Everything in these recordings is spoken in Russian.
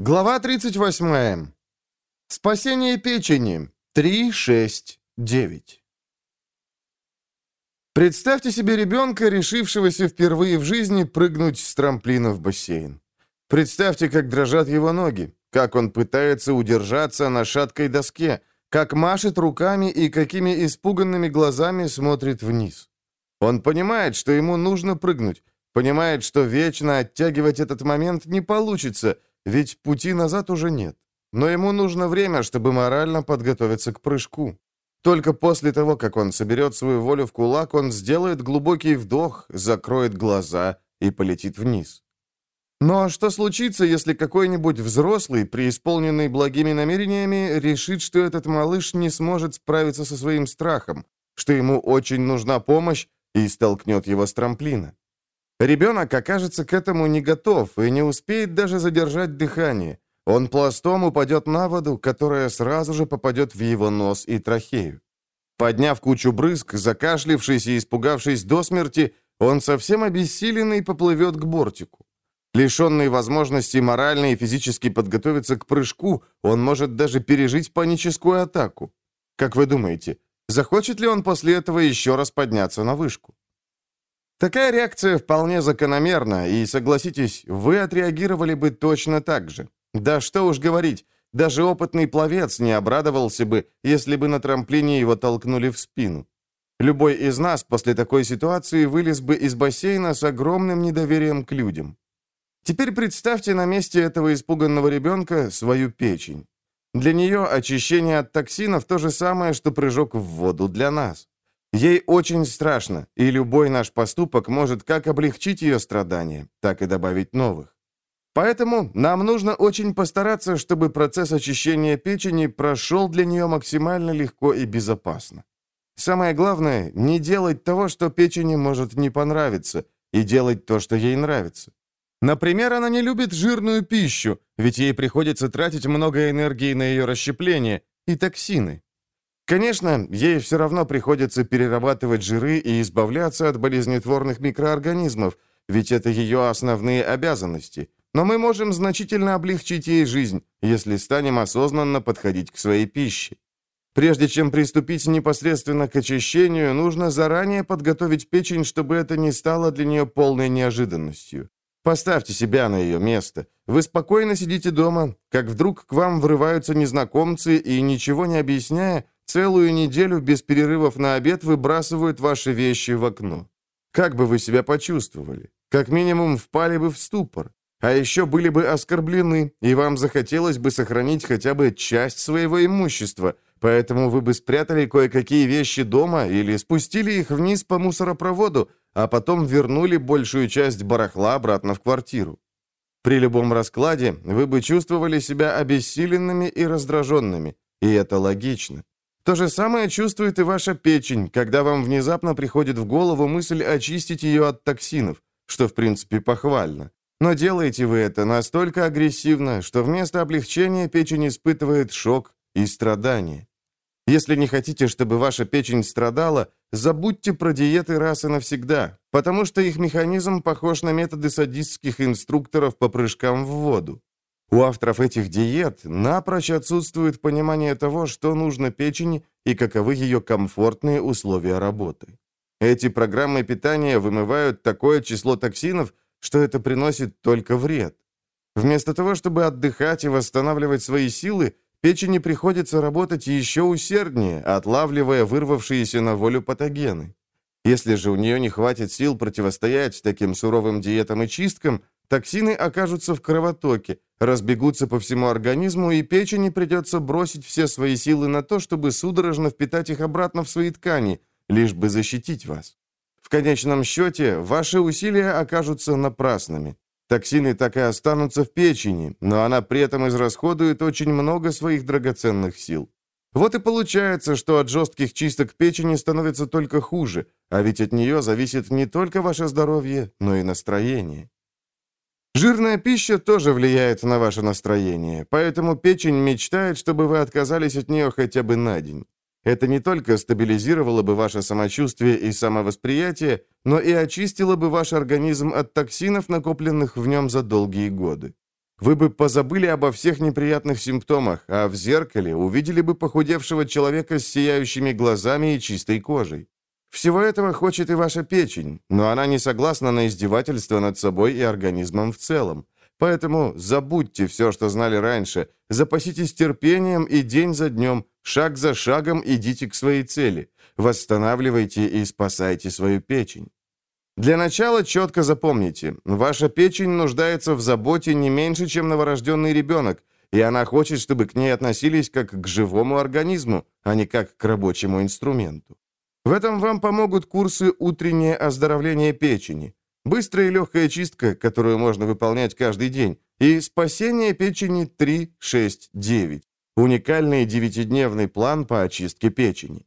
Глава 38. Спасение печени. 3, 6, 9. Представьте себе ребенка, решившегося впервые в жизни прыгнуть с трамплина в бассейн. Представьте, как дрожат его ноги, как он пытается удержаться на шаткой доске, как машет руками и какими испуганными глазами смотрит вниз. Он понимает, что ему нужно прыгнуть, понимает, что вечно оттягивать этот момент не получится – ведь пути назад уже нет. Но ему нужно время, чтобы морально подготовиться к прыжку. Только после того, как он соберет свою волю в кулак, он сделает глубокий вдох, закроет глаза и полетит вниз. Но что случится, если какой-нибудь взрослый, преисполненный благими намерениями, решит, что этот малыш не сможет справиться со своим страхом, что ему очень нужна помощь и столкнет его с трамплина? Ребенок окажется к этому не готов и не успеет даже задержать дыхание. Он пластом упадет на воду, которая сразу же попадет в его нос и трахею. Подняв кучу брызг, закашлившись и испугавшись до смерти, он совсем обессиленный поплывет к бортику. Лишенный возможности морально и физически подготовиться к прыжку, он может даже пережить паническую атаку. Как вы думаете, захочет ли он после этого еще раз подняться на вышку? Такая реакция вполне закономерна, и, согласитесь, вы отреагировали бы точно так же. Да что уж говорить, даже опытный пловец не обрадовался бы, если бы на трамплине его толкнули в спину. Любой из нас после такой ситуации вылез бы из бассейна с огромным недоверием к людям. Теперь представьте на месте этого испуганного ребенка свою печень. Для нее очищение от токсинов то же самое, что прыжок в воду для нас. Ей очень страшно, и любой наш поступок может как облегчить ее страдания, так и добавить новых. Поэтому нам нужно очень постараться, чтобы процесс очищения печени прошел для нее максимально легко и безопасно. Самое главное, не делать того, что печени может не понравиться, и делать то, что ей нравится. Например, она не любит жирную пищу, ведь ей приходится тратить много энергии на ее расщепление, и токсины. Конечно, ей все равно приходится перерабатывать жиры и избавляться от болезнетворных микроорганизмов, ведь это ее основные обязанности. Но мы можем значительно облегчить ей жизнь, если станем осознанно подходить к своей пище. Прежде чем приступить непосредственно к очищению, нужно заранее подготовить печень, чтобы это не стало для нее полной неожиданностью. Поставьте себя на ее место. Вы спокойно сидите дома, как вдруг к вам врываются незнакомцы и, ничего не объясняя, Целую неделю без перерывов на обед выбрасывают ваши вещи в окно. Как бы вы себя почувствовали? Как минимум впали бы в ступор. А еще были бы оскорблены, и вам захотелось бы сохранить хотя бы часть своего имущества, поэтому вы бы спрятали кое-какие вещи дома или спустили их вниз по мусоропроводу, а потом вернули большую часть барахла обратно в квартиру. При любом раскладе вы бы чувствовали себя обессиленными и раздраженными, и это логично. То же самое чувствует и ваша печень, когда вам внезапно приходит в голову мысль очистить ее от токсинов, что в принципе похвально. Но делаете вы это настолько агрессивно, что вместо облегчения печень испытывает шок и страдание. Если не хотите, чтобы ваша печень страдала, забудьте про диеты раз и навсегда, потому что их механизм похож на методы садистских инструкторов по прыжкам в воду. У авторов этих диет напрочь отсутствует понимание того, что нужно печени и каковы ее комфортные условия работы. Эти программы питания вымывают такое число токсинов, что это приносит только вред. Вместо того, чтобы отдыхать и восстанавливать свои силы, печени приходится работать еще усерднее, отлавливая вырвавшиеся на волю патогены. Если же у нее не хватит сил противостоять таким суровым диетам и чисткам, Токсины окажутся в кровотоке, разбегутся по всему организму, и печени придется бросить все свои силы на то, чтобы судорожно впитать их обратно в свои ткани, лишь бы защитить вас. В конечном счете, ваши усилия окажутся напрасными. Токсины так и останутся в печени, но она при этом израсходует очень много своих драгоценных сил. Вот и получается, что от жестких чисток печени становится только хуже, а ведь от нее зависит не только ваше здоровье, но и настроение. Жирная пища тоже влияет на ваше настроение, поэтому печень мечтает, чтобы вы отказались от нее хотя бы на день. Это не только стабилизировало бы ваше самочувствие и самовосприятие, но и очистило бы ваш организм от токсинов, накопленных в нем за долгие годы. Вы бы позабыли обо всех неприятных симптомах, а в зеркале увидели бы похудевшего человека с сияющими глазами и чистой кожей. Всего этого хочет и ваша печень, но она не согласна на издевательство над собой и организмом в целом. Поэтому забудьте все, что знали раньше, запаситесь терпением и день за днем, шаг за шагом идите к своей цели. Восстанавливайте и спасайте свою печень. Для начала четко запомните, ваша печень нуждается в заботе не меньше, чем новорожденный ребенок, и она хочет, чтобы к ней относились как к живому организму, а не как к рабочему инструменту. В этом вам помогут курсы «Утреннее оздоровление печени», быстрая и легкая чистка, которую можно выполнять каждый день, и «Спасение печени 3, 6, 9», уникальный девятидневный план по очистке печени.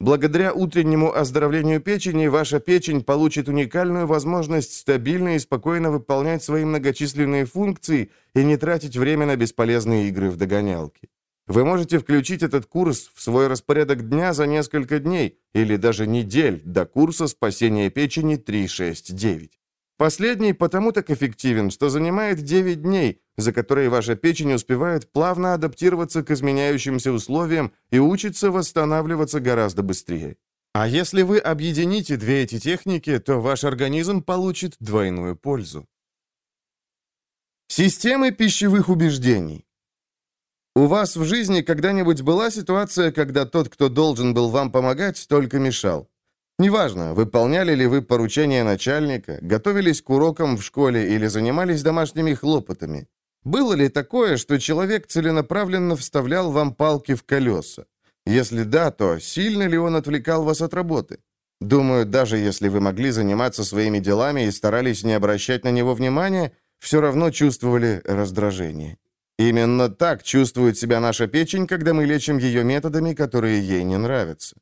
Благодаря утреннему оздоровлению печени ваша печень получит уникальную возможность стабильно и спокойно выполнять свои многочисленные функции и не тратить время на бесполезные игры в догонялки. Вы можете включить этот курс в свой распорядок дня за несколько дней или даже недель до курса спасения печени 369. Последний потому так эффективен, что занимает 9 дней, за которые ваша печень успевает плавно адаптироваться к изменяющимся условиям и учится восстанавливаться гораздо быстрее. А если вы объедините две эти техники, то ваш организм получит двойную пользу. Системы пищевых убеждений. У вас в жизни когда-нибудь была ситуация, когда тот, кто должен был вам помогать, только мешал? Неважно, выполняли ли вы поручения начальника, готовились к урокам в школе или занимались домашними хлопотами. Было ли такое, что человек целенаправленно вставлял вам палки в колеса? Если да, то сильно ли он отвлекал вас от работы? Думаю, даже если вы могли заниматься своими делами и старались не обращать на него внимания, все равно чувствовали раздражение. Именно так чувствует себя наша печень, когда мы лечим ее методами, которые ей не нравятся.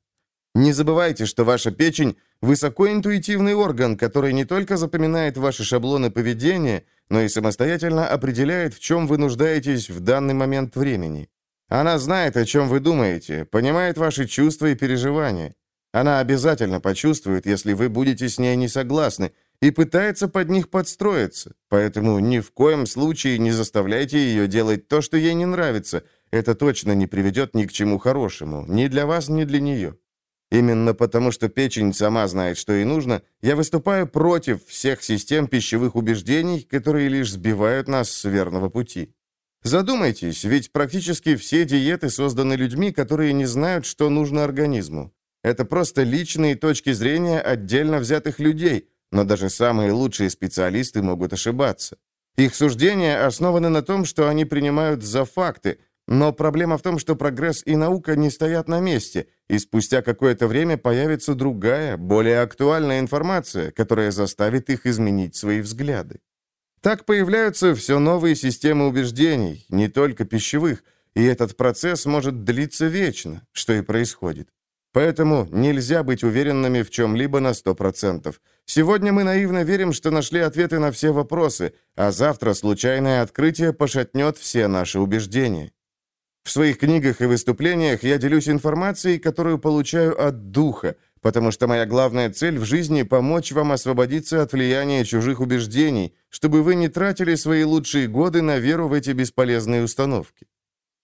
Не забывайте, что ваша печень – высокоинтуитивный орган, который не только запоминает ваши шаблоны поведения, но и самостоятельно определяет, в чем вы нуждаетесь в данный момент времени. Она знает, о чем вы думаете, понимает ваши чувства и переживания. Она обязательно почувствует, если вы будете с ней не согласны, и пытается под них подстроиться. Поэтому ни в коем случае не заставляйте ее делать то, что ей не нравится. Это точно не приведет ни к чему хорошему, ни для вас, ни для нее. Именно потому, что печень сама знает, что ей нужно, я выступаю против всех систем пищевых убеждений, которые лишь сбивают нас с верного пути. Задумайтесь, ведь практически все диеты созданы людьми, которые не знают, что нужно организму. Это просто личные точки зрения отдельно взятых людей, но даже самые лучшие специалисты могут ошибаться. Их суждения основаны на том, что они принимают за факты, но проблема в том, что прогресс и наука не стоят на месте, и спустя какое-то время появится другая, более актуальная информация, которая заставит их изменить свои взгляды. Так появляются все новые системы убеждений, не только пищевых, и этот процесс может длиться вечно, что и происходит. Поэтому нельзя быть уверенными в чем-либо на 100%. Сегодня мы наивно верим, что нашли ответы на все вопросы, а завтра случайное открытие пошатнет все наши убеждения. В своих книгах и выступлениях я делюсь информацией, которую получаю от духа, потому что моя главная цель в жизни – помочь вам освободиться от влияния чужих убеждений, чтобы вы не тратили свои лучшие годы на веру в эти бесполезные установки.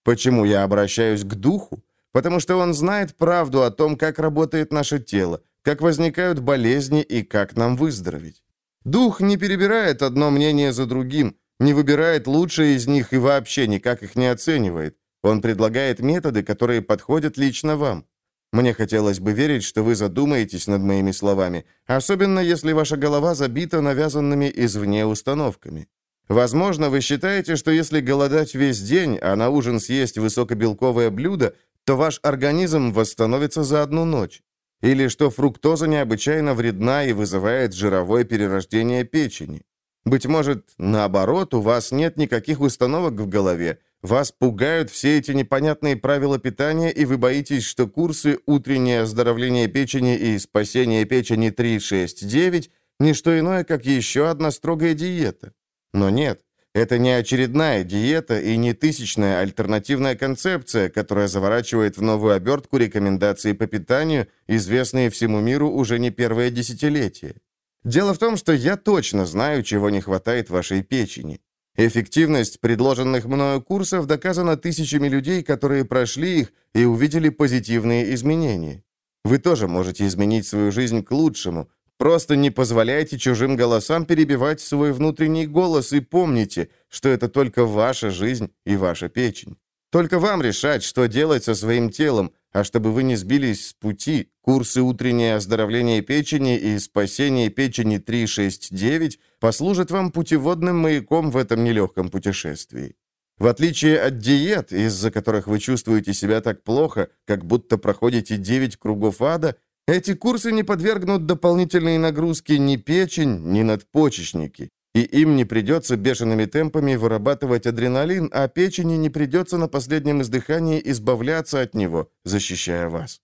Почему я обращаюсь к духу? Потому что он знает правду о том, как работает наше тело, как возникают болезни и как нам выздороветь. Дух не перебирает одно мнение за другим, не выбирает лучшее из них и вообще никак их не оценивает. Он предлагает методы, которые подходят лично вам. Мне хотелось бы верить, что вы задумаетесь над моими словами, особенно если ваша голова забита навязанными извне установками. Возможно, вы считаете, что если голодать весь день, а на ужин съесть высокобелковое блюдо, то ваш организм восстановится за одну ночь. Или что фруктоза необычайно вредна и вызывает жировое перерождение печени. Быть может, наоборот, у вас нет никаких установок в голове, вас пугают все эти непонятные правила питания, и вы боитесь, что курсы «Утреннее оздоровление печени» и «Спасение печени 369» – не что иное, как еще одна строгая диета. Но нет, это не очередная диета и не тысячная альтернативная концепция, которая заворачивает в новую обертку рекомендации по питанию, известные всему миру уже не первое десятилетие. Дело в том, что я точно знаю, чего не хватает вашей печени. Эффективность предложенных мною курсов доказана тысячами людей, которые прошли их и увидели позитивные изменения. Вы тоже можете изменить свою жизнь к лучшему. Просто не позволяйте чужим голосам перебивать свой внутренний голос и помните, что это только ваша жизнь и ваша печень. Только вам решать, что делать со своим телом, а чтобы вы не сбились с пути, курсы «Утреннее оздоровление печени» и «Спасение печени 369» послужат вам путеводным маяком в этом нелегком путешествии. В отличие от диет, из-за которых вы чувствуете себя так плохо, как будто проходите 9 кругов ада, эти курсы не подвергнут дополнительной нагрузки ни печень, ни надпочечники и им не придется бешеными темпами вырабатывать адреналин, а печени не придется на последнем издыхании избавляться от него, защищая вас.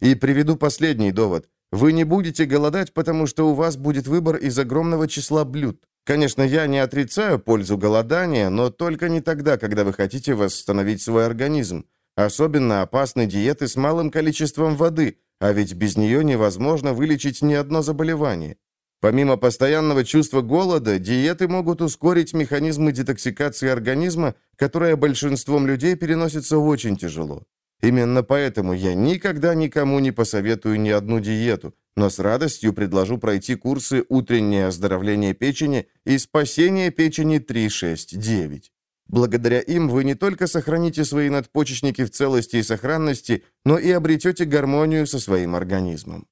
И приведу последний довод. Вы не будете голодать, потому что у вас будет выбор из огромного числа блюд. Конечно, я не отрицаю пользу голодания, но только не тогда, когда вы хотите восстановить свой организм. Особенно опасны диеты с малым количеством воды, а ведь без нее невозможно вылечить ни одно заболевание. Помимо постоянного чувства голода, диеты могут ускорить механизмы детоксикации организма, которое большинством людей переносится очень тяжело. Именно поэтому я никогда никому не посоветую ни одну диету, но с радостью предложу пройти курсы «Утреннее оздоровление печени» и «Спасение печени 369». Благодаря им вы не только сохраните свои надпочечники в целости и сохранности, но и обретете гармонию со своим организмом.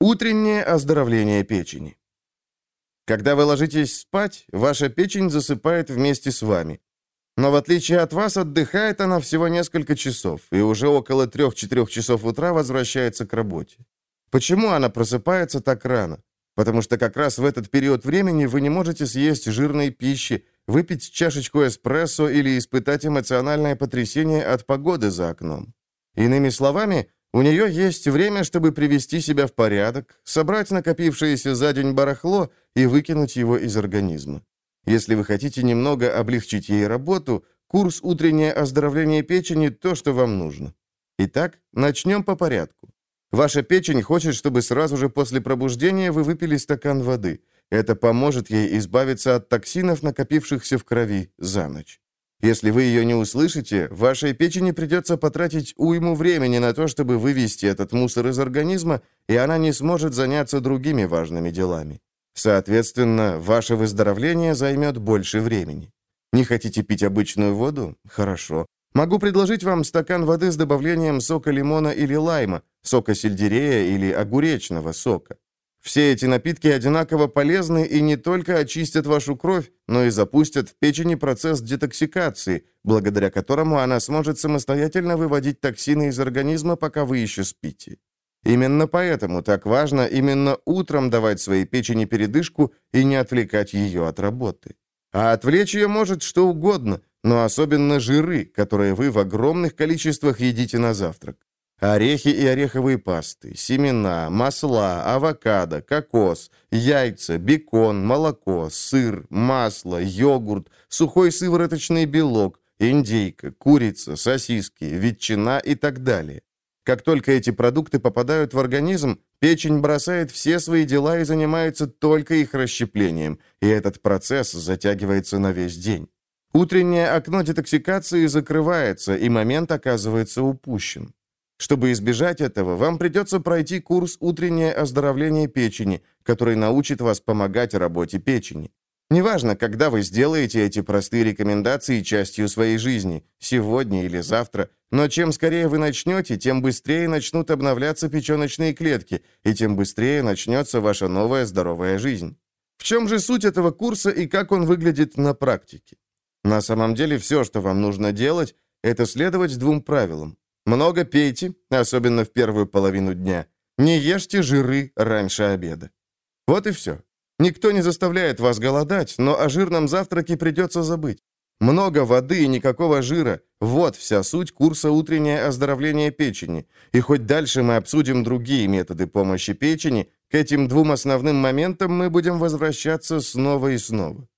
Утреннее оздоровление печени. Когда вы ложитесь спать, ваша печень засыпает вместе с вами. Но в отличие от вас, отдыхает она всего несколько часов, и уже около 3-4 часов утра возвращается к работе. Почему она просыпается так рано? Потому что как раз в этот период времени вы не можете съесть жирной пищи, выпить чашечку эспрессо или испытать эмоциональное потрясение от погоды за окном. Иными словами, у нее есть время, чтобы привести себя в порядок, собрать накопившееся за день барахло и выкинуть его из организма. Если вы хотите немного облегчить ей работу, курс «Утреннее оздоровление печени» – то, что вам нужно. Итак, начнем по порядку. Ваша печень хочет, чтобы сразу же после пробуждения вы выпили стакан воды. Это поможет ей избавиться от токсинов, накопившихся в крови за ночь. Если вы ее не услышите, вашей печени придется потратить уйму времени на то, чтобы вывести этот мусор из организма, и она не сможет заняться другими важными делами. Соответственно, ваше выздоровление займет больше времени. Не хотите пить обычную воду? Хорошо. Могу предложить вам стакан воды с добавлением сока лимона или лайма, сока сельдерея или огуречного сока. Все эти напитки одинаково полезны и не только очистят вашу кровь, но и запустят в печени процесс детоксикации, благодаря которому она сможет самостоятельно выводить токсины из организма, пока вы еще спите. Именно поэтому так важно именно утром давать своей печени передышку и не отвлекать ее от работы. А отвлечь ее может что угодно, но особенно жиры, которые вы в огромных количествах едите на завтрак. Орехи и ореховые пасты, семена, масла, авокадо, кокос, яйца, бекон, молоко, сыр, масло, йогурт, сухой сывороточный белок, индейка, курица, сосиски, ветчина и так далее. Как только эти продукты попадают в организм, печень бросает все свои дела и занимается только их расщеплением, и этот процесс затягивается на весь день. Утреннее окно детоксикации закрывается, и момент оказывается упущен. Чтобы избежать этого, вам придется пройти курс «Утреннее оздоровление печени», который научит вас помогать работе печени. Неважно, когда вы сделаете эти простые рекомендации частью своей жизни, сегодня или завтра, но чем скорее вы начнете, тем быстрее начнут обновляться печеночные клетки, и тем быстрее начнется ваша новая здоровая жизнь. В чем же суть этого курса и как он выглядит на практике? На самом деле все, что вам нужно делать, это следовать двум правилам. Много пейте, особенно в первую половину дня. Не ешьте жиры раньше обеда. Вот и все. Никто не заставляет вас голодать, но о жирном завтраке придется забыть. Много воды и никакого жира. Вот вся суть курса «Утреннее оздоровление печени». И хоть дальше мы обсудим другие методы помощи печени, к этим двум основным моментам мы будем возвращаться снова и снова.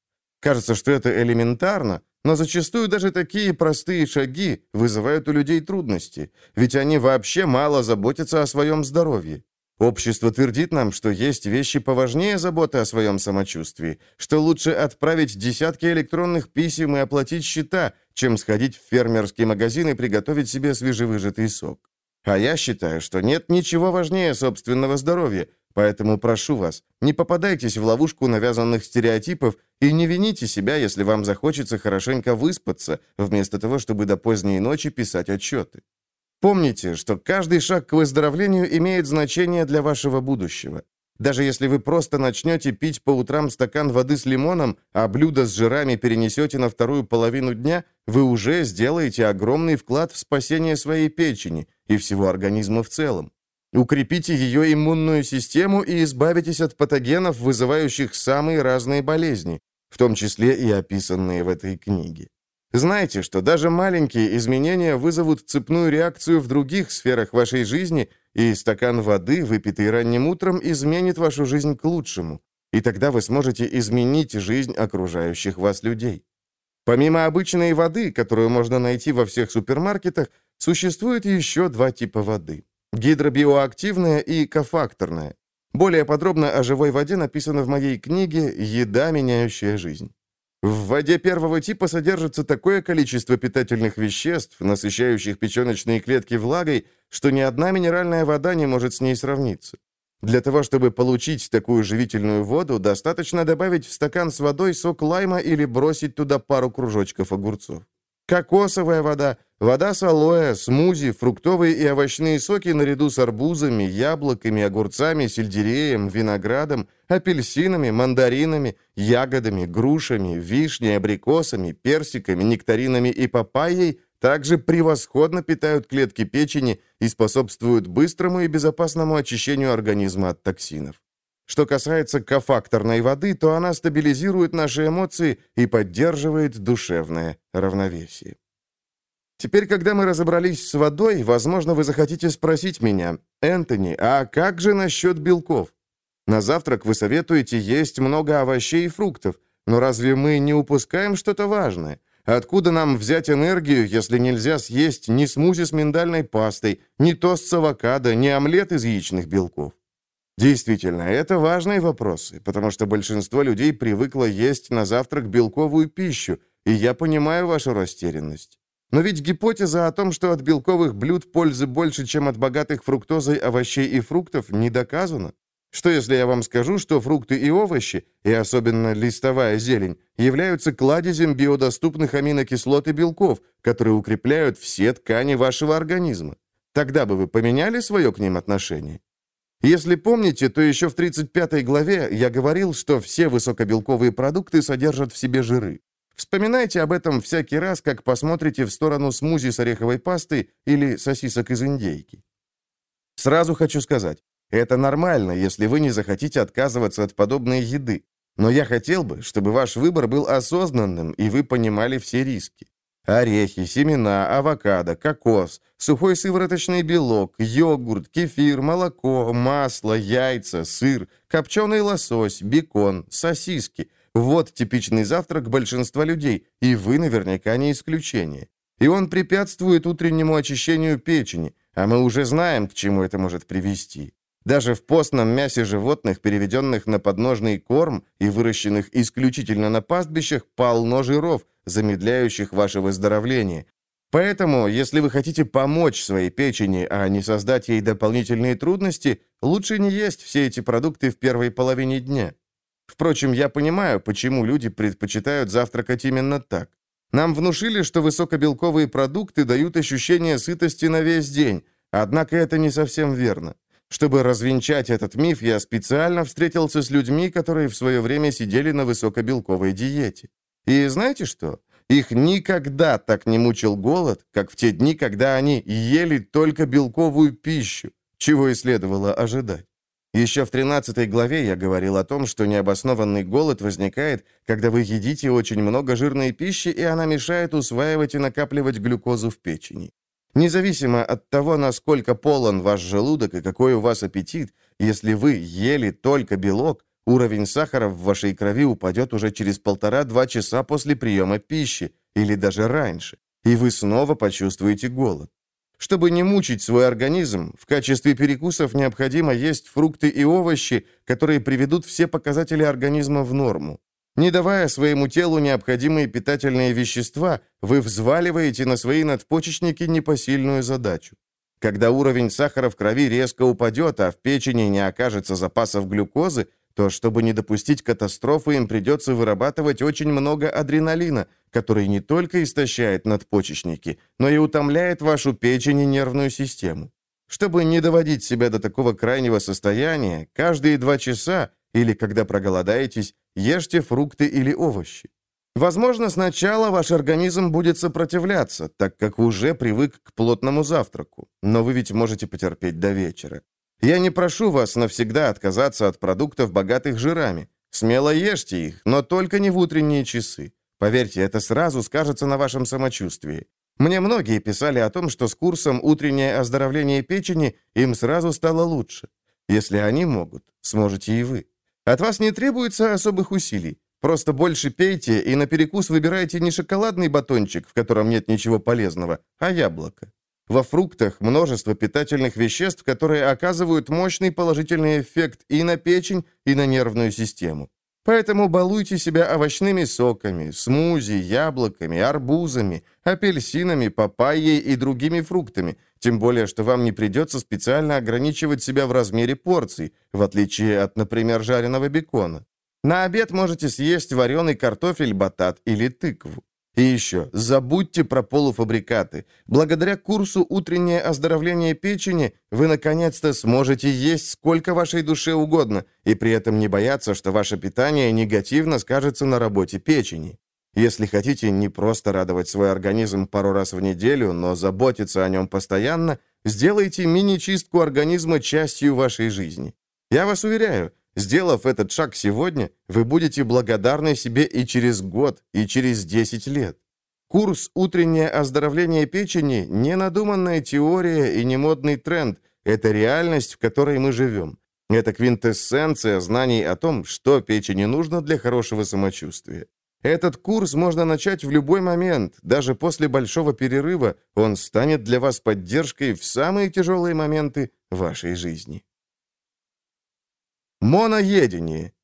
Кажется, что это элементарно, но зачастую даже такие простые шаги вызывают у людей трудности, ведь они вообще мало заботятся о своем здоровье. Общество твердит нам, что есть вещи поважнее заботы о своем самочувствии, что лучше отправить десятки электронных писем и оплатить счета, чем сходить в фермерский магазин и приготовить себе свежевыжатый сок. А я считаю, что нет ничего важнее собственного здоровья, поэтому прошу вас, не попадайтесь в ловушку навязанных стереотипов и не вините себя, если вам захочется хорошенько выспаться, вместо того, чтобы до поздней ночи писать отчеты. Помните, что каждый шаг к выздоровлению имеет значение для вашего будущего. Даже если вы просто начнете пить по утрам стакан воды с лимоном, а блюдо с жирами перенесете на вторую половину дня, вы уже сделаете огромный вклад в спасение своей печени и всего организма в целом. Укрепите ее иммунную систему и избавитесь от патогенов, вызывающих самые разные болезни, в том числе и описанные в этой книге. Знайте, что даже маленькие изменения вызовут цепную реакцию в других сферах вашей жизни, и стакан воды, выпитый ранним утром, изменит вашу жизнь к лучшему. И тогда вы сможете изменить жизнь окружающих вас людей. Помимо обычной воды, которую можно найти во всех супермаркетах, существует еще два типа воды. Гидробиоактивная и кофакторная. Более подробно о живой воде написано в моей книге «Еда, меняющая жизнь». В воде первого типа содержится такое количество питательных веществ, насыщающих печеночные клетки влагой, что ни одна минеральная вода не может с ней сравниться. Для того, чтобы получить такую живительную воду, достаточно добавить в стакан с водой сок лайма или бросить туда пару кружочков огурцов. Кокосовая вода, вода с алоэ, смузи, фруктовые и овощные соки наряду с арбузами, яблоками, огурцами, сельдереем, виноградом, апельсинами, мандаринами, ягодами, грушами, вишней, абрикосами, персиками, нектаринами и папайей также превосходно питают клетки печени и способствуют быстрому и безопасному очищению организма от токсинов. Что касается кофакторной воды, то она стабилизирует наши эмоции и поддерживает душевное равновесие. Теперь, когда мы разобрались с водой, возможно, вы захотите спросить меня, «Энтони, а как же насчет белков?» На завтрак вы советуете есть много овощей и фруктов, но разве мы не упускаем что-то важное? Откуда нам взять энергию, если нельзя съесть ни смузи с миндальной пастой, ни тост с авокадо, ни омлет из яичных белков? Действительно, это важные вопросы, потому что большинство людей привыкло есть на завтрак белковую пищу, и я понимаю вашу растерянность. Но ведь гипотеза о том, что от белковых блюд пользы больше, чем от богатых фруктозой овощей и фруктов, не доказана. Что если я вам скажу, что фрукты и овощи, и особенно листовая зелень, являются кладезем биодоступных аминокислот и белков, которые укрепляют все ткани вашего организма? Тогда бы вы поменяли свое к ним отношение? Если помните, то еще в 35 главе я говорил, что все высокобелковые продукты содержат в себе жиры. Вспоминайте об этом всякий раз, как посмотрите в сторону смузи с ореховой пастой или сосисок из индейки. Сразу хочу сказать, это нормально, если вы не захотите отказываться от подобной еды. Но я хотел бы, чтобы ваш выбор был осознанным, и вы понимали все риски. Орехи, семена, авокадо, кокос, сухой сывороточный белок, йогурт, кефир, молоко, масло, яйца, сыр, копченый лосось, бекон, сосиски. Вот типичный завтрак большинства людей, и вы наверняка не исключение. И он препятствует утреннему очищению печени, а мы уже знаем, к чему это может привести. Даже в постном мясе животных, переведенных на подножный корм и выращенных исключительно на пастбищах, полно жиров, замедляющих ваше выздоровление. Поэтому, если вы хотите помочь своей печени, а не создать ей дополнительные трудности, лучше не есть все эти продукты в первой половине дня. Впрочем, я понимаю, почему люди предпочитают завтракать именно так. Нам внушили, что высокобелковые продукты дают ощущение сытости на весь день, однако это не совсем верно. Чтобы развенчать этот миф, я специально встретился с людьми, которые в свое время сидели на высокобелковой диете. И знаете что? Их никогда так не мучил голод, как в те дни, когда они ели только белковую пищу, чего и следовало ожидать. Еще в 13 главе я говорил о том, что необоснованный голод возникает, когда вы едите очень много жирной пищи, и она мешает усваивать и накапливать глюкозу в печени. Независимо от того, насколько полон ваш желудок и какой у вас аппетит, если вы ели только белок, Уровень сахара в вашей крови упадет уже через полтора-два часа после приема пищи, или даже раньше, и вы снова почувствуете голод. Чтобы не мучить свой организм, в качестве перекусов необходимо есть фрукты и овощи, которые приведут все показатели организма в норму. Не давая своему телу необходимые питательные вещества, вы взваливаете на свои надпочечники непосильную задачу. Когда уровень сахара в крови резко упадет, а в печени не окажется запасов глюкозы, то, чтобы не допустить катастрофы, им придется вырабатывать очень много адреналина, который не только истощает надпочечники, но и утомляет вашу печень и нервную систему. Чтобы не доводить себя до такого крайнего состояния, каждые два часа, или когда проголодаетесь, ешьте фрукты или овощи. Возможно, сначала ваш организм будет сопротивляться, так как уже привык к плотному завтраку, но вы ведь можете потерпеть до вечера. Я не прошу вас навсегда отказаться от продуктов, богатых жирами. Смело ешьте их, но только не в утренние часы. Поверьте, это сразу скажется на вашем самочувствии. Мне многие писали о том, что с курсом «Утреннее оздоровление печени» им сразу стало лучше. Если они могут, сможете и вы. От вас не требуется особых усилий. Просто больше пейте и на перекус выбирайте не шоколадный батончик, в котором нет ничего полезного, а яблоко. Во фруктах множество питательных веществ, которые оказывают мощный положительный эффект и на печень, и на нервную систему. Поэтому балуйте себя овощными соками, смузи, яблоками, арбузами, апельсинами, папайей и другими фруктами, тем более, что вам не придется специально ограничивать себя в размере порций, в отличие от, например, жареного бекона. На обед можете съесть вареный картофель, батат или тыкву. И еще, забудьте про полуфабрикаты. Благодаря курсу «Утреннее оздоровление печени» вы наконец-то сможете есть сколько вашей душе угодно, и при этом не бояться, что ваше питание негативно скажется на работе печени. Если хотите не просто радовать свой организм пару раз в неделю, но заботиться о нем постоянно, сделайте мини-чистку организма частью вашей жизни. Я вас уверяю, Сделав этот шаг сегодня, вы будете благодарны себе и через год, и через 10 лет. Курс «Утреннее оздоровление печени» — не надуманная теория и не модный тренд. Это реальность, в которой мы живем. Это квинтэссенция знаний о том, что печени нужно для хорошего самочувствия. Этот курс можно начать в любой момент, даже после большого перерыва. Он станет для вас поддержкой в самые тяжелые моменты вашей жизни. Моноедение.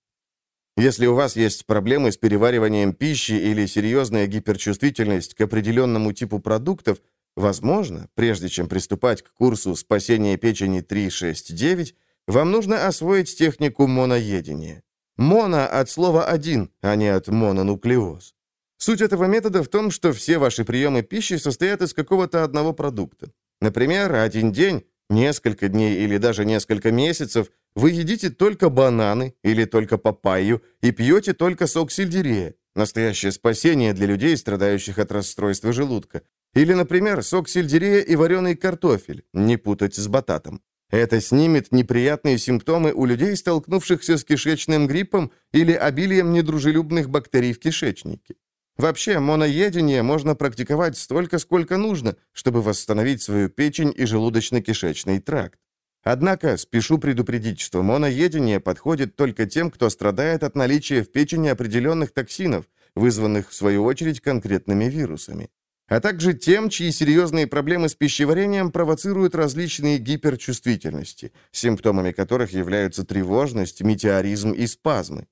Если у вас есть проблемы с перевариванием пищи или серьезная гиперчувствительность к определенному типу продуктов, возможно, прежде чем приступать к курсу спасения печени 369, вам нужно освоить технику моноедения. Моно от слова «один», а не от мононуклеоз. Суть этого метода в том, что все ваши приемы пищи состоят из какого-то одного продукта. Например, один день, несколько дней или даже несколько месяцев вы едите только бананы или только папайю и пьете только сок сельдерея. Настоящее спасение для людей, страдающих от расстройства желудка. Или, например, сок сельдерея и вареный картофель, не путать с бататом. Это снимет неприятные симптомы у людей, столкнувшихся с кишечным гриппом или обилием недружелюбных бактерий в кишечнике. Вообще, моноедение можно практиковать столько, сколько нужно, чтобы восстановить свою печень и желудочно-кишечный тракт. Однако спешу предупредить, что моноедение подходит только тем, кто страдает от наличия в печени определенных токсинов, вызванных, в свою очередь, конкретными вирусами, а также тем, чьи серьезные проблемы с пищеварением провоцируют различные гиперчувствительности, симптомами которых являются тревожность, метеоризм и спазмы.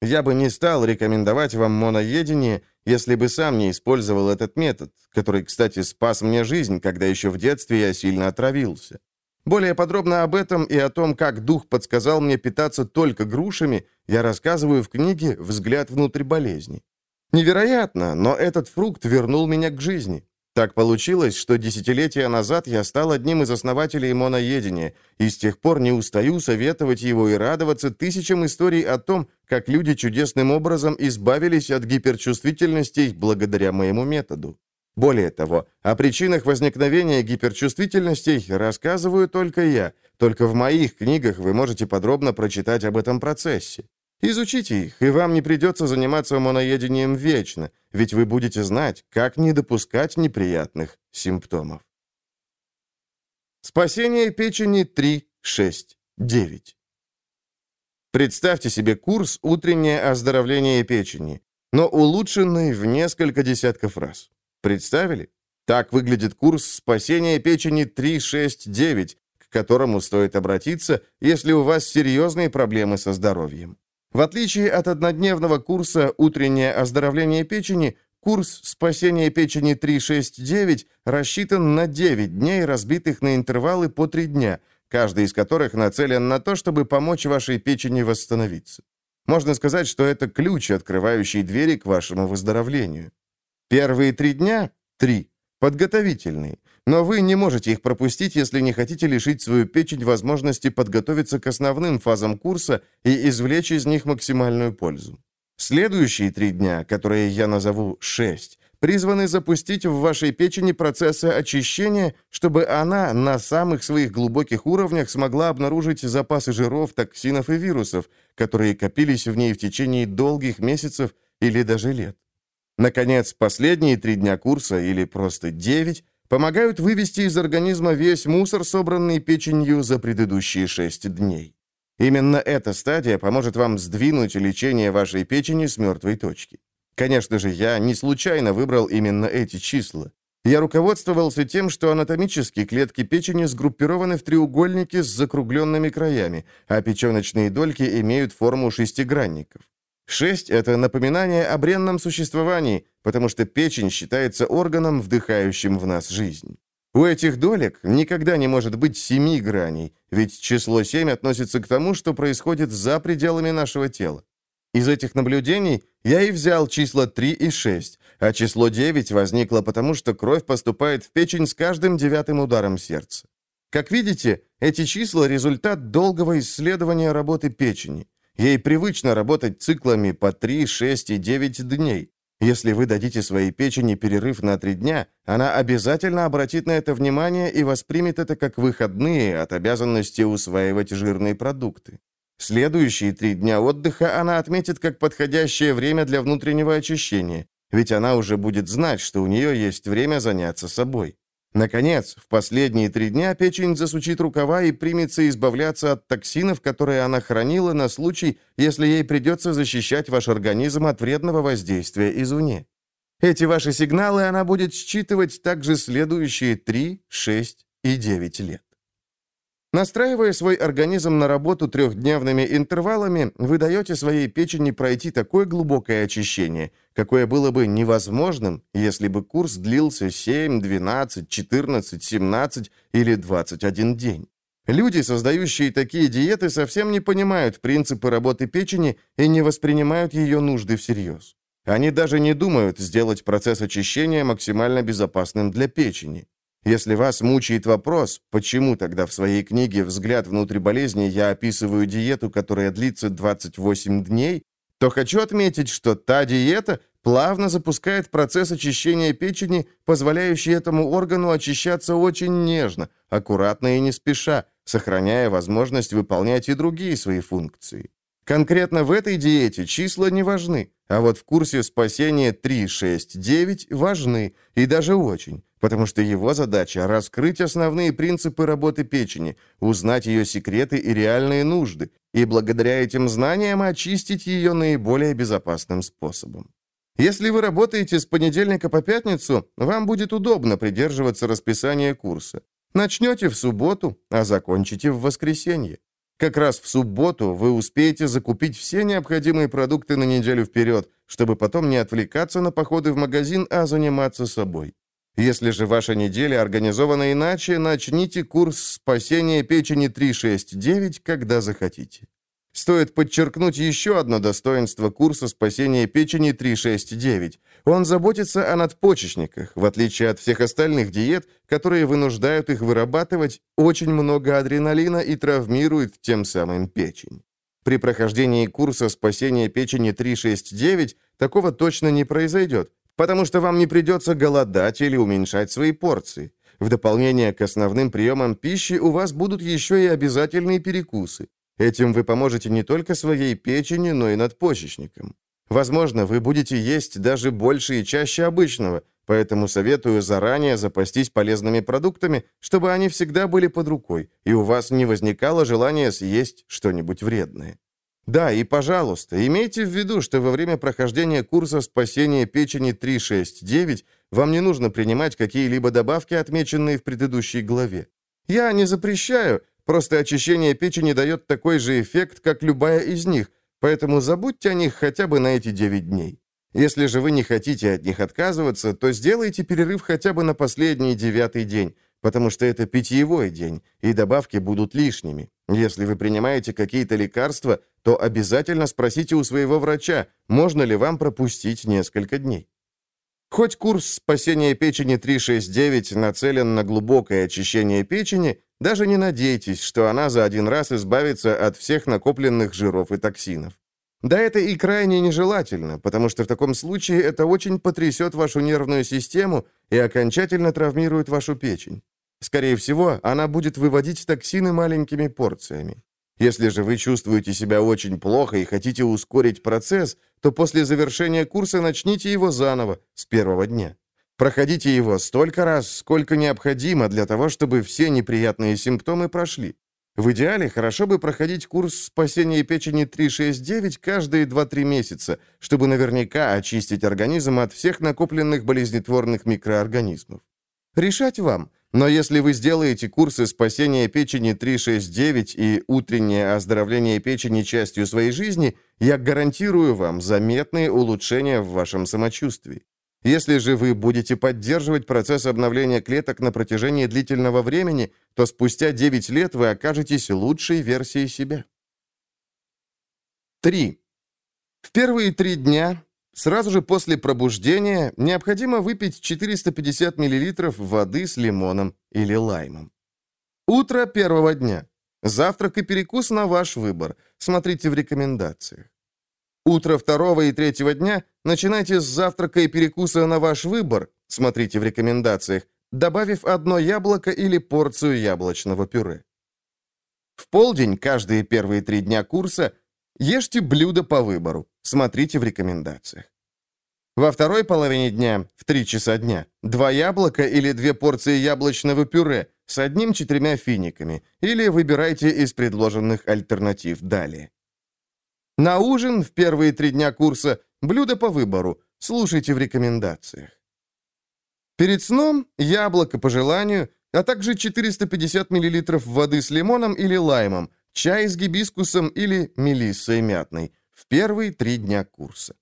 Я бы не стал рекомендовать вам моноедение, если бы сам не использовал этот метод, который, кстати, спас мне жизнь, когда еще в детстве я сильно отравился. Более подробно об этом и о том, как дух подсказал мне питаться только грушами, я рассказываю в книге «Взгляд внутрь болезни». Невероятно, но этот фрукт вернул меня к жизни. Так получилось, что десятилетия назад я стал одним из основателей моноедения, и с тех пор не устаю советовать его и радоваться тысячам историй о том, как люди чудесным образом избавились от гиперчувствительностей благодаря моему методу. Более того, о причинах возникновения гиперчувствительностей рассказываю только я. Только в моих книгах вы можете подробно прочитать об этом процессе. Изучите их, и вам не придется заниматься моноедением вечно, ведь вы будете знать, как не допускать неприятных симптомов. Спасение печени 3, 6, 9. Представьте себе курс «Утреннее оздоровление печени», но улучшенный в несколько десятков раз. Представили? Так выглядит курс спасения печени 369, к которому стоит обратиться, если у вас серьезные проблемы со здоровьем. В отличие от однодневного курса «Утреннее оздоровление печени», курс спасения печени 369 рассчитан на 9 дней, разбитых на интервалы по 3 дня, каждый из которых нацелен на то, чтобы помочь вашей печени восстановиться. Можно сказать, что это ключ, открывающий двери к вашему выздоровлению. Первые три дня — три подготовительные, но вы не можете их пропустить, если не хотите лишить свою печень возможности подготовиться к основным фазам курса и извлечь из них максимальную пользу. Следующие три дня, которые я назову шесть, призваны запустить в вашей печени процессы очищения, чтобы она на самых своих глубоких уровнях смогла обнаружить запасы жиров, токсинов и вирусов, которые копились в ней в течение долгих месяцев или даже лет. Наконец, последние три дня курса, или просто девять, помогают вывести из организма весь мусор, собранный печенью за предыдущие шесть дней. Именно эта стадия поможет вам сдвинуть лечение вашей печени с мертвой точки. Конечно же, я не случайно выбрал именно эти числа. Я руководствовался тем, что анатомически клетки печени сгруппированы в треугольники с закругленными краями, а печеночные дольки имеют форму шестигранников. Шесть – это напоминание о бренном существовании, потому что печень считается органом, вдыхающим в нас жизнь. У этих долек никогда не может быть семи граней, ведь число семь относится к тому, что происходит за пределами нашего тела. Из этих наблюдений я и взял числа 3 и 6, а число 9 возникло потому, что кровь поступает в печень с каждым девятым ударом сердца. Как видите, эти числа – результат долгого исследования работы печени. Ей привычно работать циклами по 3, 6 и 9 дней. Если вы дадите своей печени перерыв на 3 дня, она обязательно обратит на это внимание и воспримет это как выходные от обязанности усваивать жирные продукты. Следующие три дня отдыха она отметит как подходящее время для внутреннего очищения, ведь она уже будет знать, что у нее есть время заняться собой. Наконец, в последние три дня печень засучит рукава и примется избавляться от токсинов, которые она хранила на случай, если ей придется защищать ваш организм от вредного воздействия извне. Эти ваши сигналы она будет считывать также следующие 3, 6 и 9 лет. Настраивая свой организм на работу трехдневными интервалами, вы даете своей печени пройти такое глубокое очищение, какое было бы невозможным, если бы курс длился 7, 12, 14, 17 или 21 день. Люди, создающие такие диеты, совсем не понимают принципы работы печени и не воспринимают ее нужды всерьез. Они даже не думают сделать процесс очищения максимально безопасным для печени. Если вас мучает вопрос, почему тогда в своей книге «Взгляд внутрь болезни» я описываю диету, которая длится 28 дней, то хочу отметить, что та диета плавно запускает процесс очищения печени, позволяющий этому органу очищаться очень нежно, аккуратно и не спеша, сохраняя возможность выполнять и другие свои функции. Конкретно в этой диете числа не важны, а вот в курсе спасения 3, 6, 9 важны, и даже очень, потому что его задача – раскрыть основные принципы работы печени, узнать ее секреты и реальные нужды, и благодаря этим знаниям очистить ее наиболее безопасным способом. Если вы работаете с понедельника по пятницу, вам будет удобно придерживаться расписания курса. Начнете в субботу, а закончите в воскресенье. Как раз в субботу вы успеете закупить все необходимые продукты на неделю вперед, чтобы потом не отвлекаться на походы в магазин, а заниматься собой. Если же ваша неделя организована иначе, начните курс спасения печени 369, когда захотите. Стоит подчеркнуть еще одно достоинство курса спасения печени 369. Он заботится о надпочечниках, в отличие от всех остальных диет, которые вынуждают их вырабатывать очень много адреналина и травмируют тем самым печень. При прохождении курса спасения печени 369 такого точно не произойдет, потому что вам не придется голодать или уменьшать свои порции. В дополнение к основным приемам пищи у вас будут еще и обязательные перекусы. Этим вы поможете не только своей печени, но и надпочечникам. Возможно, вы будете есть даже больше и чаще обычного, поэтому советую заранее запастись полезными продуктами, чтобы они всегда были под рукой, и у вас не возникало желания съесть что-нибудь вредное. Да, и, пожалуйста, имейте в виду, что во время прохождения курса спасения печени 369 вам не нужно принимать какие-либо добавки, отмеченные в предыдущей главе. Я не запрещаю, просто очищение печени дает такой же эффект, как любая из них, поэтому забудьте о них хотя бы на эти 9 дней. Если же вы не хотите от них отказываться, то сделайте перерыв хотя бы на последний девятый день, потому что это питьевой день, и добавки будут лишними. Если вы принимаете какие-то лекарства, то обязательно спросите у своего врача, можно ли вам пропустить несколько дней. Хоть курс спасения печени 369 нацелен на глубокое очищение печени, даже не надейтесь, что она за один раз избавится от всех накопленных жиров и токсинов. Да это и крайне нежелательно, потому что в таком случае это очень потрясет вашу нервную систему и окончательно травмирует вашу печень. Скорее всего, она будет выводить токсины маленькими порциями. Если же вы чувствуете себя очень плохо и хотите ускорить процесс, то после завершения курса начните его заново, с первого дня. Проходите его столько раз, сколько необходимо для того, чтобы все неприятные симптомы прошли. В идеале хорошо бы проходить курс спасения печени 369 каждые 2-3 месяца, чтобы наверняка очистить организм от всех накопленных болезнетворных микроорганизмов. Решать вам, но если вы сделаете курсы спасения печени 369 и утреннее оздоровление печени частью своей жизни, я гарантирую вам заметные улучшения в вашем самочувствии. Если же вы будете поддерживать процесс обновления клеток на протяжении длительного времени, то спустя 9 лет вы окажетесь лучшей версией себя. 3. В первые три дня, сразу же после пробуждения, необходимо выпить 450 мл воды с лимоном или лаймом. Утро первого дня. Завтрак и перекус на ваш выбор. Смотрите в рекомендациях. Утро второго и третьего дня начинайте с завтрака и перекуса на ваш выбор, смотрите в рекомендациях, добавив одно яблоко или порцию яблочного пюре. В полдень, каждые первые три дня курса, ешьте блюдо по выбору, смотрите в рекомендациях. Во второй половине дня, в 3 часа дня, два яблока или две порции яблочного пюре с одним-четырьмя финиками, или выбирайте из предложенных альтернатив далее. На ужин в первые три дня курса блюдо по выбору. Слушайте в рекомендациях. Перед сном яблоко по желанию, а также 450 мл воды с лимоном или лаймом, чай с гибискусом или мелиссой мятной в первые три дня курса.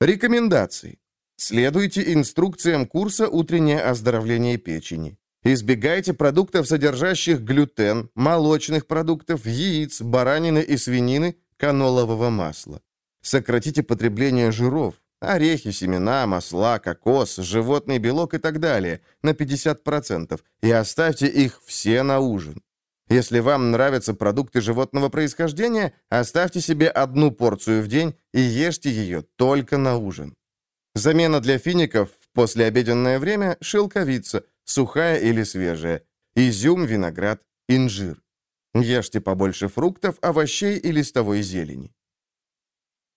Рекомендации. Следуйте инструкциям курса «Утреннее оздоровление печени». Избегайте продуктов, содержащих глютен, молочных продуктов, яиц, баранины и свинины, канолового масла. Сократите потребление жиров, орехи, семена, масла, кокос, животный белок и так далее на 50% и оставьте их все на ужин. Если вам нравятся продукты животного происхождения, оставьте себе одну порцию в день и ешьте ее только на ужин. Замена для фиников в послеобеденное время – шелковица, сухая или свежая, изюм, виноград, инжир. Ешьте побольше фруктов, овощей и листовой зелени.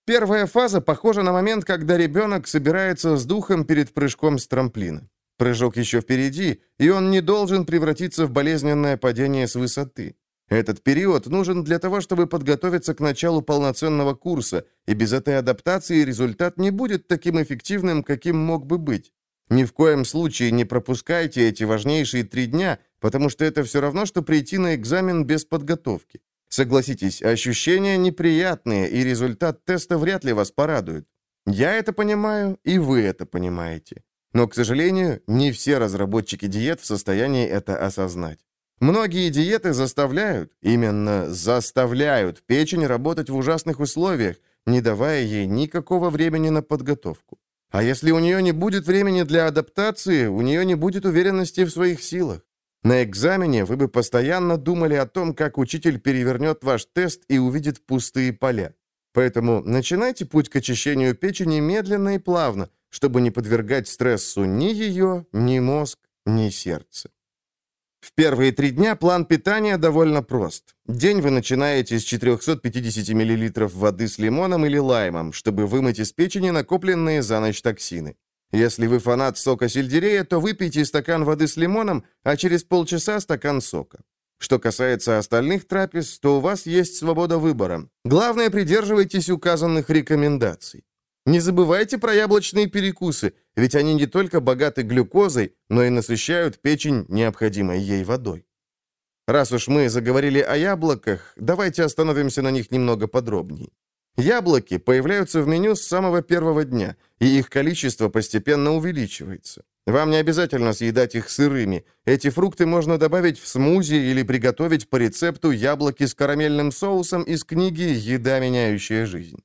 Первая фаза похожа на момент, когда ребенок собирается с духом перед прыжком с трамплина. Прыжок еще впереди, и он не должен превратиться в болезненное падение с высоты. Этот период нужен для того, чтобы подготовиться к началу полноценного курса, и без этой адаптации результат не будет таким эффективным, каким мог бы быть. Ни в коем случае не пропускайте эти важнейшие три дня, потому что это все равно, что прийти на экзамен без подготовки. Согласитесь, ощущения неприятные, и результат теста вряд ли вас порадует. Я это понимаю, и вы это понимаете. Но, к сожалению, не все разработчики диет в состоянии это осознать. Многие диеты заставляют, именно заставляют печень работать в ужасных условиях, не давая ей никакого времени на подготовку. А если у нее не будет времени для адаптации, у нее не будет уверенности в своих силах. На экзамене вы бы постоянно думали о том, как учитель перевернет ваш тест и увидит пустые поля. Поэтому начинайте путь к очищению печени медленно и плавно, чтобы не подвергать стрессу ни ее, ни мозг, ни сердце. В первые три дня план питания довольно прост. День вы начинаете с 450 мл воды с лимоном или лаймом, чтобы вымыть из печени накопленные за ночь токсины. Если вы фанат сока сельдерея, то выпейте стакан воды с лимоном, а через полчаса стакан сока. Что касается остальных трапез, то у вас есть свобода выбора. Главное, придерживайтесь указанных рекомендаций. Не забывайте про яблочные перекусы, ведь они не только богаты глюкозой, но и насыщают печень необходимой ей водой. Раз уж мы заговорили о яблоках, давайте остановимся на них немного подробнее. Яблоки появляются в меню с самого первого дня, и их количество постепенно увеличивается. Вам не обязательно съедать их сырыми. Эти фрукты можно добавить в смузи или приготовить по рецепту яблоки с карамельным соусом из книги «Еда, меняющая жизнь».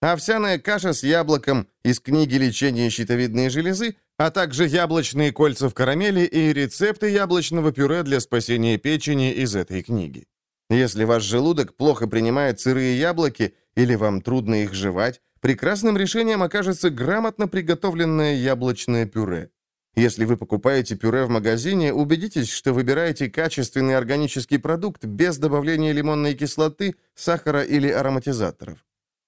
Овсяная каша с яблоком из книги «Лечение щитовидной железы», а также яблочные кольца в карамели и рецепты яблочного пюре для спасения печени из этой книги. Если ваш желудок плохо принимает сырые яблоки или вам трудно их жевать, прекрасным решением окажется грамотно приготовленное яблочное пюре. Если вы покупаете пюре в магазине, убедитесь, что выбираете качественный органический продукт без добавления лимонной кислоты, сахара или ароматизаторов.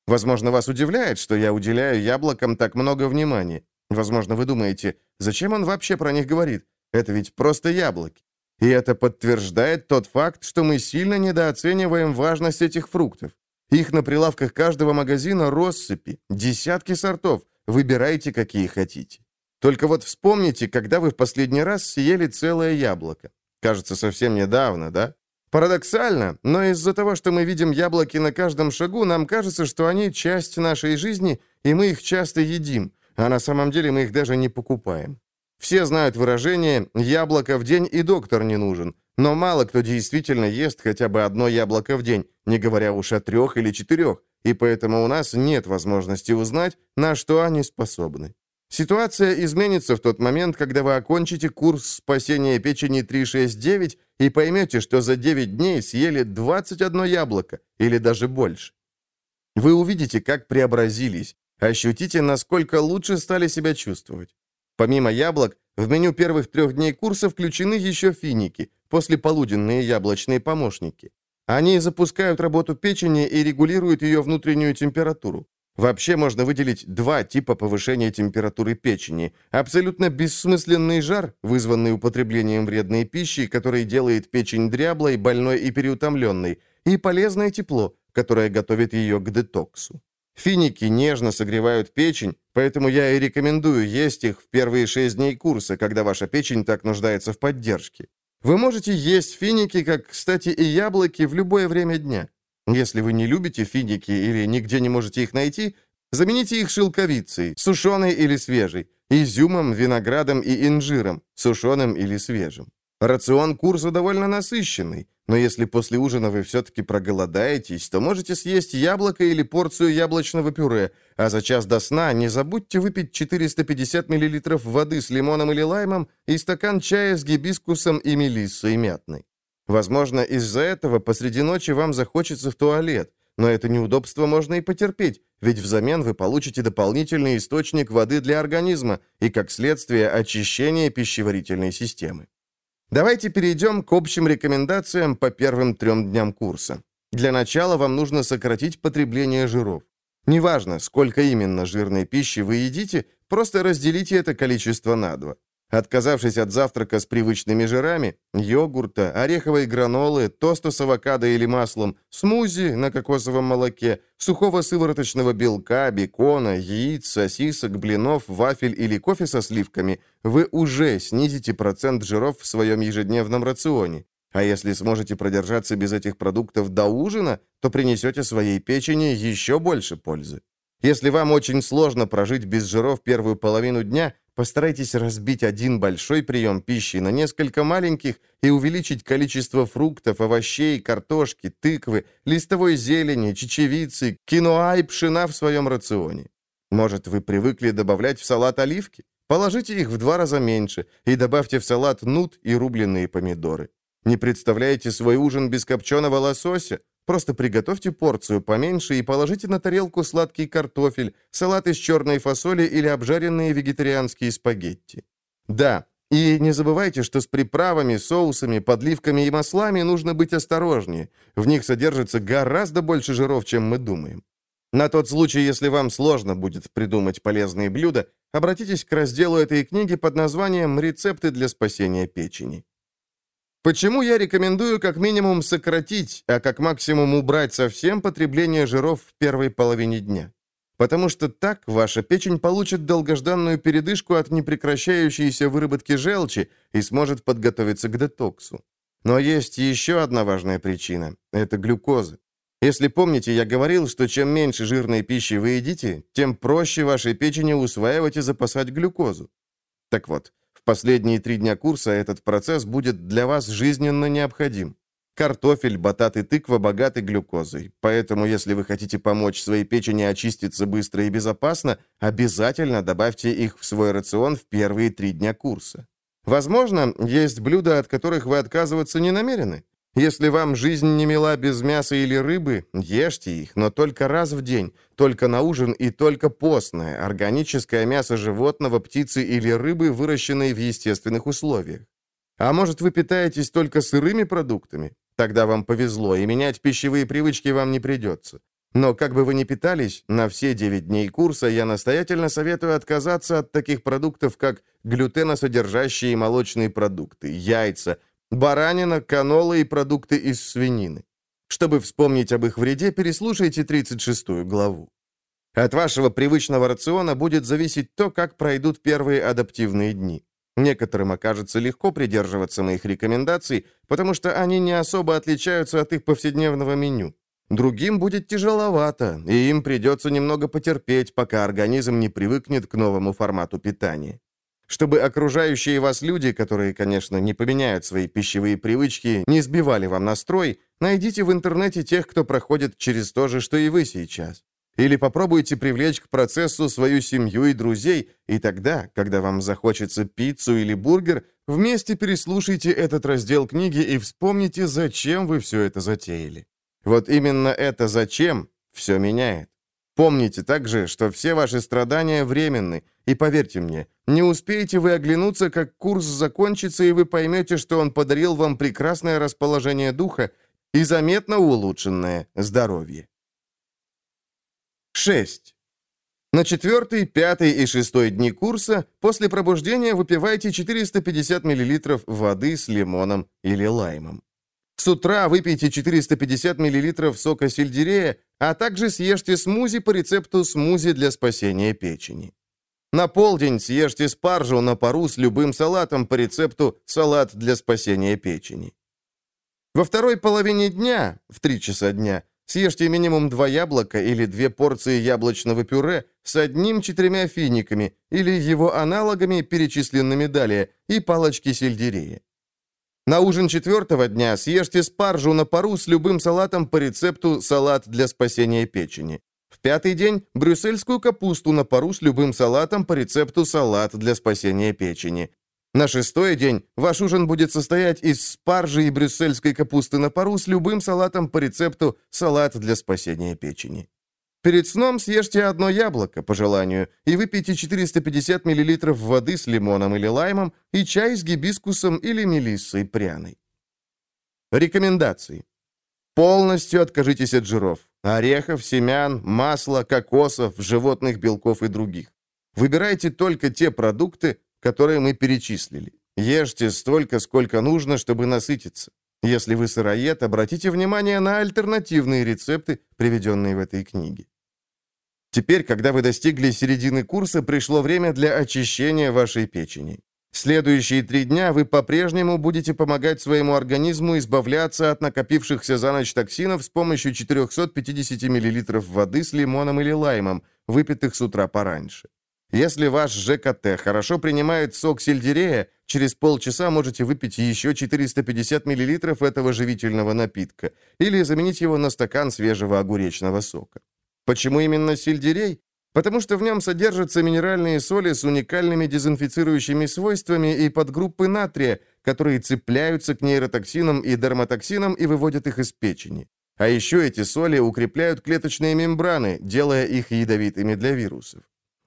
Возможно, вас удивляет, что я уделяю яблокам так много внимания. Возможно, вы думаете, зачем он вообще про них говорит? Это ведь просто яблоки. И это подтверждает тот факт, что мы сильно недооцениваем важность этих фруктов. Их на прилавках каждого магазина россыпи, десятки сортов. Выбирайте, какие хотите. Только вот вспомните, когда вы в последний раз съели целое яблоко. Кажется, совсем недавно, да? Парадоксально, но из-за того, что мы видим яблоки на каждом шагу, нам кажется, что они часть нашей жизни, и мы их часто едим, а на самом деле мы их даже не покупаем. Все знают выражение «яблоко в день и доктор не нужен», но мало кто действительно ест хотя бы одно яблоко в день, не говоря уж о трех или четырех, и поэтому у нас нет возможности узнать, на что они способны. Ситуация изменится в тот момент, когда вы окончите курс спасения печени 369 и поймете, что за 9 дней съели 21 яблоко или даже больше. Вы увидите, как преобразились, ощутите, насколько лучше стали себя чувствовать. Помимо яблок, в меню первых трех дней курса включены еще финики, послеполуденные яблочные помощники. Они запускают работу печени и регулируют ее внутреннюю температуру. Вообще можно выделить два типа повышения температуры печени. Абсолютно бессмысленный жар, вызванный употреблением вредной пищи, который делает печень дряблой, больной и переутомленной, и полезное тепло, которое готовит ее к детоксу. Финики нежно согревают печень, поэтому я и рекомендую есть их в первые шесть дней курса, когда ваша печень так нуждается в поддержке. Вы можете есть финики, как, кстати, и яблоки, в любое время дня. Если вы не любите финики или нигде не можете их найти, замените их шелковицей, сушеной или свежей, изюмом, виноградом и инжиром, сушеным или свежим. Рацион курса довольно насыщенный, но если после ужина вы все-таки проголодаетесь, то можете съесть яблоко или порцию яблочного пюре, а за час до сна не забудьте выпить 450 мл воды с лимоном или лаймом и стакан чая с гибискусом и мелиссой мятной. Возможно, из-за этого посреди ночи вам захочется в туалет, но это неудобство можно и потерпеть, ведь взамен вы получите дополнительный источник воды для организма и, как следствие, очищение пищеварительной системы. Давайте перейдем к общим рекомендациям по первым трем дням курса. Для начала вам нужно сократить потребление жиров. Неважно, сколько именно жирной пищи вы едите, просто разделите это количество на два. Отказавшись от завтрака с привычными жирами, йогурта, ореховой гранолы, тоста с авокадо или маслом, смузи на кокосовом молоке, сухого сывороточного белка, бекона, яиц, сосисок, блинов, вафель или кофе со сливками, вы уже снизите процент жиров в своем ежедневном рационе. А если сможете продержаться без этих продуктов до ужина, то принесете своей печени еще больше пользы. Если вам очень сложно прожить без жиров первую половину дня, Постарайтесь разбить один большой прием пищи на несколько маленьких и увеличить количество фруктов, овощей, картошки, тыквы, листовой зелени, чечевицы, киноа и пшена в своем рационе. Может, вы привыкли добавлять в салат оливки? Положите их в два раза меньше и добавьте в салат нут и рубленые помидоры. Не представляете свой ужин без копченого лосося? Просто приготовьте порцию поменьше и положите на тарелку сладкий картофель, салат из черной фасоли или обжаренные вегетарианские спагетти. Да, и не забывайте, что с приправами, соусами, подливками и маслами нужно быть осторожнее. В них содержится гораздо больше жиров, чем мы думаем. На тот случай, если вам сложно будет придумать полезные блюда, обратитесь к разделу этой книги под названием «Рецепты для спасения печени». Почему я рекомендую как минимум сократить, а как максимум убрать совсем потребление жиров в первой половине дня? Потому что так ваша печень получит долгожданную передышку от непрекращающейся выработки желчи и сможет подготовиться к детоксу. Но есть еще одна важная причина – это глюкоза. Если помните, я говорил, что чем меньше жирной пищи вы едите, тем проще вашей печени усваивать и запасать глюкозу. Так вот, последние три дня курса этот процесс будет для вас жизненно необходим. Картофель, батат и тыква богаты глюкозой, поэтому если вы хотите помочь своей печени очиститься быстро и безопасно, обязательно добавьте их в свой рацион в первые три дня курса. Возможно, есть блюда, от которых вы отказываться не намерены. Если вам жизнь не мила без мяса или рыбы, ешьте их, но только раз в день, только на ужин и только постное, органическое мясо животного, птицы или рыбы, выращенной в естественных условиях. А может, вы питаетесь только сырыми продуктами? Тогда вам повезло, и менять пищевые привычки вам не придется. Но как бы вы ни питались, на все 9 дней курса я настоятельно советую отказаться от таких продуктов, как глютеносодержащие молочные продукты, яйца, баранина, канола и продукты из свинины. Чтобы вспомнить об их вреде, переслушайте 36 главу. От вашего привычного рациона будет зависеть то, как пройдут первые адаптивные дни. Некоторым окажется легко придерживаться моих рекомендаций, потому что они не особо отличаются от их повседневного меню. Другим будет тяжеловато, и им придется немного потерпеть, пока организм не привыкнет к новому формату питания. Чтобы окружающие вас люди, которые, конечно, не поменяют свои пищевые привычки, не сбивали вам настрой, найдите в интернете тех, кто проходит через то же, что и вы сейчас. Или попробуйте привлечь к процессу свою семью и друзей, и тогда, когда вам захочется пиццу или бургер, вместе переслушайте этот раздел книги и вспомните, зачем вы все это затеяли. Вот именно это «зачем» все меняет. Помните также, что все ваши страдания временны, и поверьте мне, не успеете вы оглянуться, как курс закончится, и вы поймете, что он подарил вам прекрасное расположение духа и заметно улучшенное здоровье. 6. На четвертый, пятый и шестой дни курса после пробуждения выпивайте 450 мл воды с лимоном или лаймом. С утра выпейте 450 мл сока сельдерея, а также съешьте смузи по рецепту смузи для спасения печени. На полдень съешьте спаржу на пару с любым салатом по рецепту салат для спасения печени. Во второй половине дня, в 3 часа дня, Съешьте минимум два яблока или две порции яблочного пюре с одним-четырьмя финиками или его аналогами, перечисленными далее, и палочки сельдерея. На ужин четвертого дня съешьте спаржу на пару с любым салатом по рецепту «салат для спасения печени». В пятый день – брюссельскую капусту на пару с любым салатом по рецепту «салат для спасения печени». На шестой день ваш ужин будет состоять из спаржи и брюссельской капусты на пару с любым салатом по рецепту «салат для спасения печени». Перед сном съешьте одно яблоко, по желанию, и выпейте 450 мл воды с лимоном или лаймом и чай с гибискусом или мелиссой пряной. Рекомендации. Полностью откажитесь от жиров, орехов, семян, масла, кокосов, животных белков и других. Выбирайте только те продукты, которые мы перечислили. Ешьте столько, сколько нужно, чтобы насытиться. Если вы сыроед, обратите внимание на альтернативные рецепты, приведенные в этой книге. Теперь, когда вы достигли середины курса, пришло время для очищения вашей печени. Следующие три дня вы по-прежнему будете помогать своему организму избавляться от накопившихся за ночь токсинов с помощью 450 мл воды с лимоном или лаймом, выпитых с утра пораньше. Если ваш ЖКТ хорошо принимает сок сельдерея, через полчаса можете выпить еще 450 мл этого живительного напитка или заменить его на стакан свежего огуречного сока. Почему именно сельдерей? Потому что в нем содержатся минеральные соли с уникальными дезинфицирующими свойствами и подгруппы натрия, которые цепляются к нейротоксинам и дерматоксинам и выводят их из печени. А еще эти соли укрепляют клеточные мембраны, делая их ядовитыми для вирусов.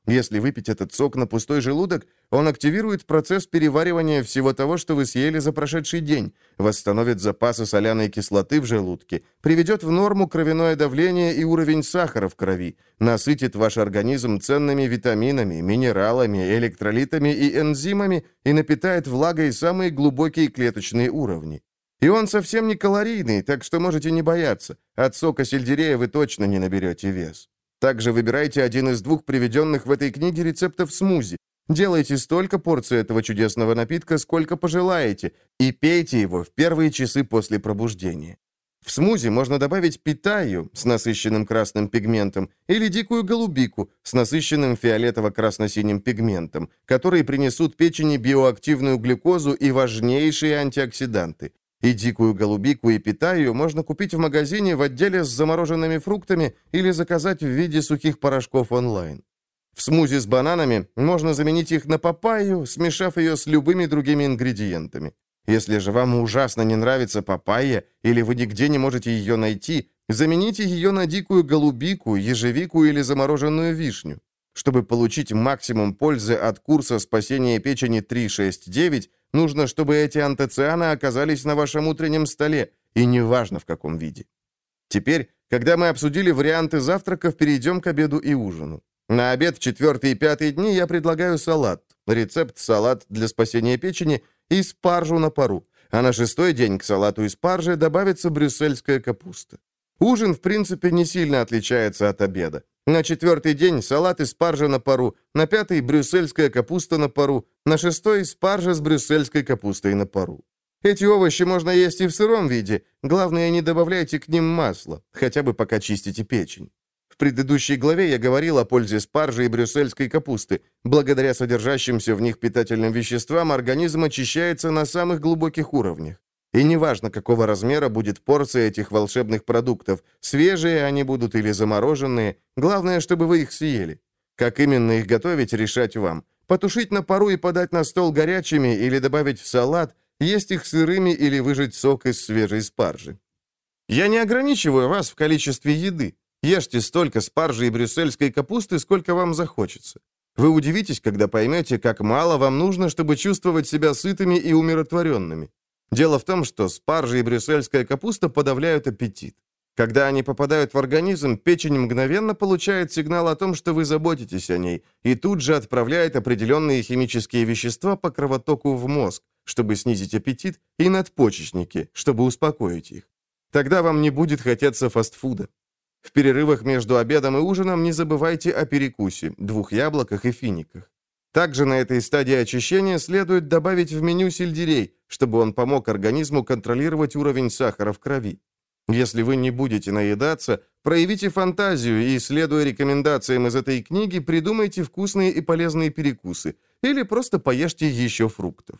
Если выпить этот сок на пустой желудок, он активирует процесс переваривания всего того, что вы съели за прошедший день, восстановит запасы соляной кислоты в желудке, приведет в норму кровяное давление и уровень сахара в крови, насытит ваш организм ценными витаминами, минералами, электролитами и энзимами и напитает влагой самые глубокие клеточные уровни. И он совсем не калорийный, так что можете не бояться. От сока сельдерея вы точно не наберете вес. Также выбирайте один из двух приведенных в этой книге рецептов смузи. Делайте столько порций этого чудесного напитка, сколько пожелаете, и пейте его в первые часы после пробуждения. В смузи можно добавить питаю с насыщенным красным пигментом или дикую голубику с насыщенным фиолетово-красно-синим пигментом, которые принесут печени биоактивную глюкозу и важнейшие антиоксиданты. И дикую голубику и питаю можно купить в магазине в отделе с замороженными фруктами или заказать в виде сухих порошков онлайн. В смузи с бананами можно заменить их на папайю, смешав ее с любыми другими ингредиентами. Если же вам ужасно не нравится папайя, или вы нигде не можете ее найти, замените ее на дикую голубику, ежевику или замороженную вишню. Чтобы получить максимум пользы от курса спасения печени 369, нужно, чтобы эти антоцианы оказались на вашем утреннем столе, и неважно в каком виде. Теперь, когда мы обсудили варианты завтраков, перейдем к обеду и ужину. На обед четвертый и пятый дни я предлагаю салат. Рецепт салат для спасения печени и спаржу на пару. А на шестой день к салату из спаржи добавится брюссельская капуста. Ужин, в принципе, не сильно отличается от обеда. На четвертый день салат из спаржи на пару, на пятый брюссельская капуста на пару, на шестой спаржа с брюссельской капустой на пару. Эти овощи можно есть и в сыром виде, главное, не добавляйте к ним масла, хотя бы пока чистите печень предыдущей главе я говорил о пользе спаржи и брюссельской капусты. Благодаря содержащимся в них питательным веществам организм очищается на самых глубоких уровнях. И неважно, какого размера будет порция этих волшебных продуктов, свежие они будут или замороженные, главное, чтобы вы их съели. Как именно их готовить, решать вам. Потушить на пару и подать на стол горячими или добавить в салат, есть их сырыми или выжать сок из свежей спаржи. Я не ограничиваю вас в количестве еды. Ешьте столько спаржи и брюссельской капусты, сколько вам захочется. Вы удивитесь, когда поймете, как мало вам нужно, чтобы чувствовать себя сытыми и умиротворенными. Дело в том, что спаржа и брюссельская капуста подавляют аппетит. Когда они попадают в организм, печень мгновенно получает сигнал о том, что вы заботитесь о ней, и тут же отправляет определенные химические вещества по кровотоку в мозг, чтобы снизить аппетит, и надпочечники, чтобы успокоить их. Тогда вам не будет хотеться фастфуда. В перерывах между обедом и ужином не забывайте о перекусе, двух яблоках и финиках. Также на этой стадии очищения следует добавить в меню сельдерей, чтобы он помог организму контролировать уровень сахара в крови. Если вы не будете наедаться, проявите фантазию и, следуя рекомендациям из этой книги, придумайте вкусные и полезные перекусы или просто поешьте еще фруктов.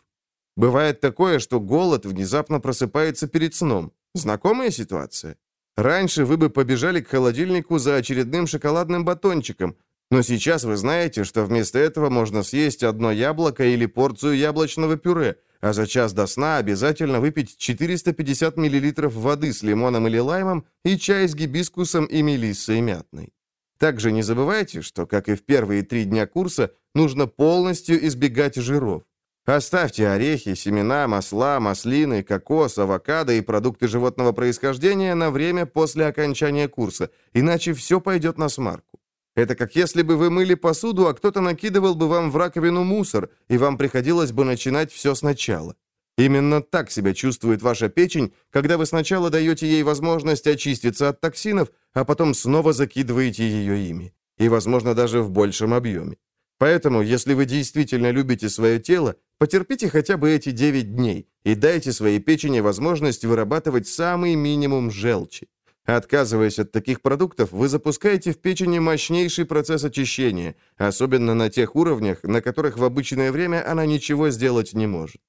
Бывает такое, что голод внезапно просыпается перед сном. Знакомая ситуация? Раньше вы бы побежали к холодильнику за очередным шоколадным батончиком, но сейчас вы знаете, что вместо этого можно съесть одно яблоко или порцию яблочного пюре, а за час до сна обязательно выпить 450 мл воды с лимоном или лаймом и чай с гибискусом и мелиссой мятной. Также не забывайте, что, как и в первые три дня курса, нужно полностью избегать жиров. Оставьте орехи, семена, масла, маслины, кокос, авокадо и продукты животного происхождения на время после окончания курса, иначе все пойдет на смарку. Это как если бы вы мыли посуду, а кто-то накидывал бы вам в раковину мусор, и вам приходилось бы начинать все сначала. Именно так себя чувствует ваша печень, когда вы сначала даете ей возможность очиститься от токсинов, а потом снова закидываете ее ими. И, возможно, даже в большем объеме. Поэтому, если вы действительно любите свое тело, потерпите хотя бы эти 9 дней и дайте своей печени возможность вырабатывать самый минимум желчи. Отказываясь от таких продуктов, вы запускаете в печени мощнейший процесс очищения, особенно на тех уровнях, на которых в обычное время она ничего сделать не может.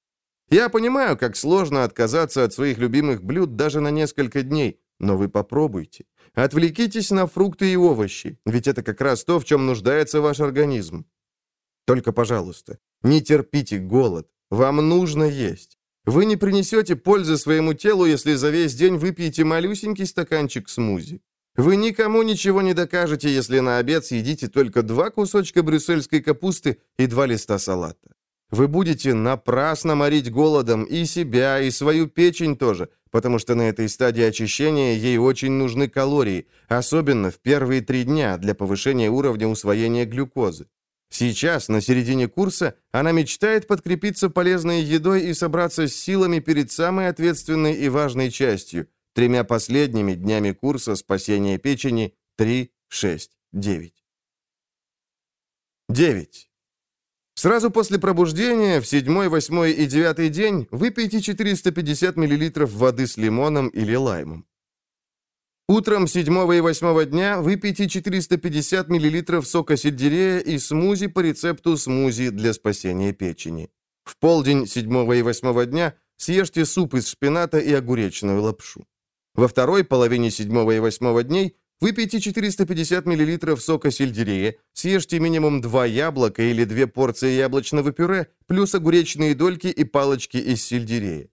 Я понимаю, как сложно отказаться от своих любимых блюд даже на несколько дней, но вы попробуйте. Отвлекитесь на фрукты и овощи, ведь это как раз то, в чем нуждается ваш организм. Только, пожалуйста, не терпите голод. Вам нужно есть. Вы не принесете пользы своему телу, если за весь день выпьете малюсенький стаканчик смузи. Вы никому ничего не докажете, если на обед съедите только два кусочка брюссельской капусты и два листа салата. Вы будете напрасно морить голодом и себя, и свою печень тоже, потому что на этой стадии очищения ей очень нужны калории, особенно в первые три дня для повышения уровня усвоения глюкозы. Сейчас, на середине курса, она мечтает подкрепиться полезной едой и собраться с силами перед самой ответственной и важной частью, тремя последними днями курса спасения печени 3, 6, 9. 9. Сразу после пробуждения, в седьмой, восьмой и девятый день, выпейте 450 мл воды с лимоном или лаймом. Утром седьмого и восьмого дня выпейте 450 мл сока сельдерея и смузи по рецепту смузи для спасения печени. В полдень седьмого и восьмого дня съешьте суп из шпината и огуречную лапшу. Во второй половине седьмого и восьмого дней Выпейте 450 мл сока сельдерея, съешьте минимум 2 яблока или 2 порции яблочного пюре, плюс огуречные дольки и палочки из сельдерея.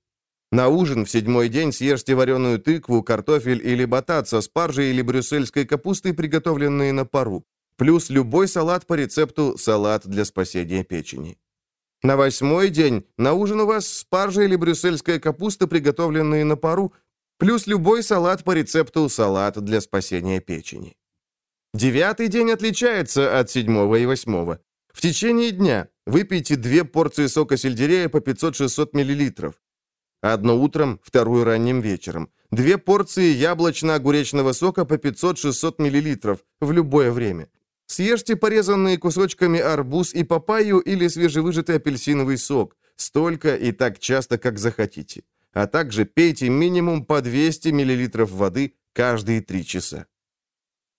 На ужин в седьмой день съешьте вареную тыкву, картофель или батат со спаржей или брюссельской капустой, приготовленные на пару, плюс любой салат по рецепту «салат для спасения печени». На восьмой день на ужин у вас спаржа или брюссельская капуста, приготовленные на пару, Плюс любой салат по рецепту салат для спасения печени. Девятый день отличается от седьмого и восьмого. В течение дня выпейте две порции сока сельдерея по 500-600 мл. Одно утром, вторую ранним вечером. Две порции яблочно-огуречного сока по 500-600 мл в любое время. Съешьте порезанные кусочками арбуз и папайю или свежевыжатый апельсиновый сок, столько и так часто, как захотите а также пейте минимум по 200 мл воды каждые 3 часа.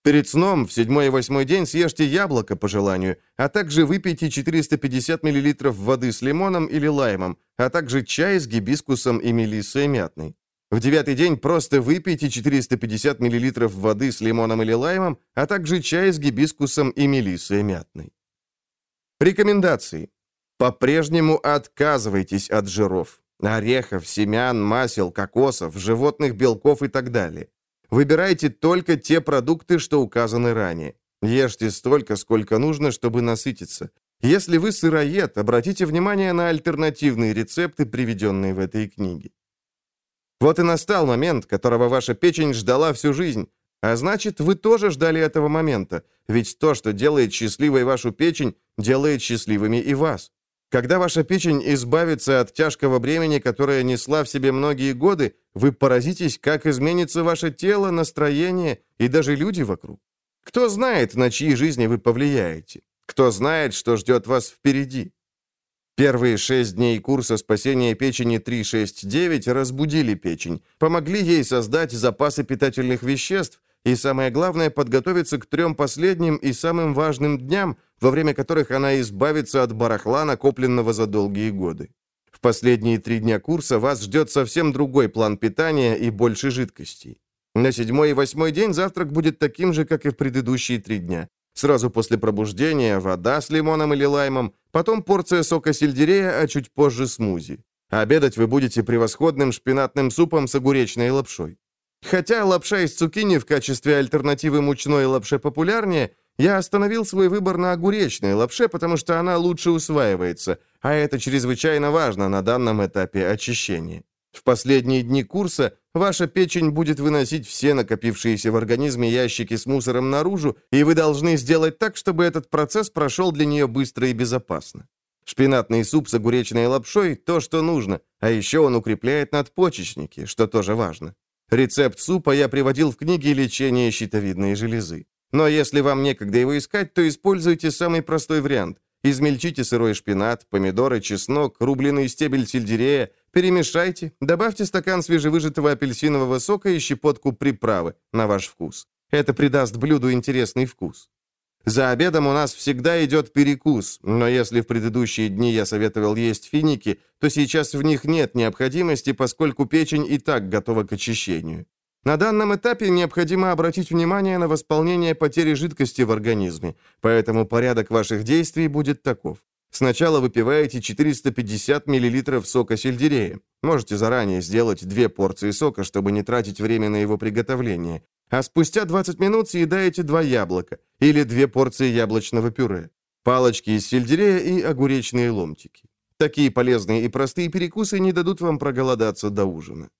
Перед сном в седьмой и восьмой день съешьте яблоко по желанию, а также выпейте 450 мл воды с лимоном или лаймом, а также чай с гибискусом и мелиссой мятной. В девятый день просто выпейте 450 мл воды с лимоном или лаймом, а также чай с гибискусом и мелиссой мятной. Рекомендации. По-прежнему отказывайтесь от жиров орехов, семян, масел, кокосов, животных белков и так далее. Выбирайте только те продукты, что указаны ранее. Ешьте столько, сколько нужно, чтобы насытиться. Если вы сыроед, обратите внимание на альтернативные рецепты, приведенные в этой книге. Вот и настал момент, которого ваша печень ждала всю жизнь. А значит, вы тоже ждали этого момента, ведь то, что делает счастливой вашу печень, делает счастливыми и вас. Когда ваша печень избавится от тяжкого бремени, которое несла в себе многие годы, вы поразитесь, как изменится ваше тело, настроение и даже люди вокруг. Кто знает, на чьи жизни вы повлияете? Кто знает, что ждет вас впереди? Первые шесть дней курса спасения печени 369 разбудили печень, помогли ей создать запасы питательных веществ, и самое главное, подготовиться к трем последним и самым важным дням, во время которых она избавится от барахла, накопленного за долгие годы. В последние три дня курса вас ждет совсем другой план питания и больше жидкостей. На седьмой и восьмой день завтрак будет таким же, как и в предыдущие три дня. Сразу после пробуждения вода с лимоном или лаймом, потом порция сока сельдерея, а чуть позже смузи. Обедать вы будете превосходным шпинатным супом с огуречной лапшой. Хотя лапша из цукини в качестве альтернативы мучной лапше популярнее, я остановил свой выбор на огуречной лапше, потому что она лучше усваивается, а это чрезвычайно важно на данном этапе очищения. В последние дни курса ваша печень будет выносить все накопившиеся в организме ящики с мусором наружу, и вы должны сделать так, чтобы этот процесс прошел для нее быстро и безопасно. Шпинатный суп с огуречной лапшой – то, что нужно, а еще он укрепляет надпочечники, что тоже важно. Рецепт супа я приводил в книге «Лечение щитовидной железы». Но если вам некогда его искать, то используйте самый простой вариант. Измельчите сырой шпинат, помидоры, чеснок, рубленый стебель сельдерея, перемешайте, добавьте стакан свежевыжатого апельсинового сока и щепотку приправы на ваш вкус. Это придаст блюду интересный вкус. За обедом у нас всегда идет перекус, но если в предыдущие дни я советовал есть финики, то сейчас в них нет необходимости, поскольку печень и так готова к очищению. На данном этапе необходимо обратить внимание на восполнение потери жидкости в организме, поэтому порядок ваших действий будет таков. Сначала выпиваете 450 мл сока сельдерея. Можете заранее сделать две порции сока, чтобы не тратить время на его приготовление а спустя 20 минут съедаете два яблока или две порции яблочного пюре, палочки из сельдерея и огуречные ломтики. Такие полезные и простые перекусы не дадут вам проголодаться до ужина.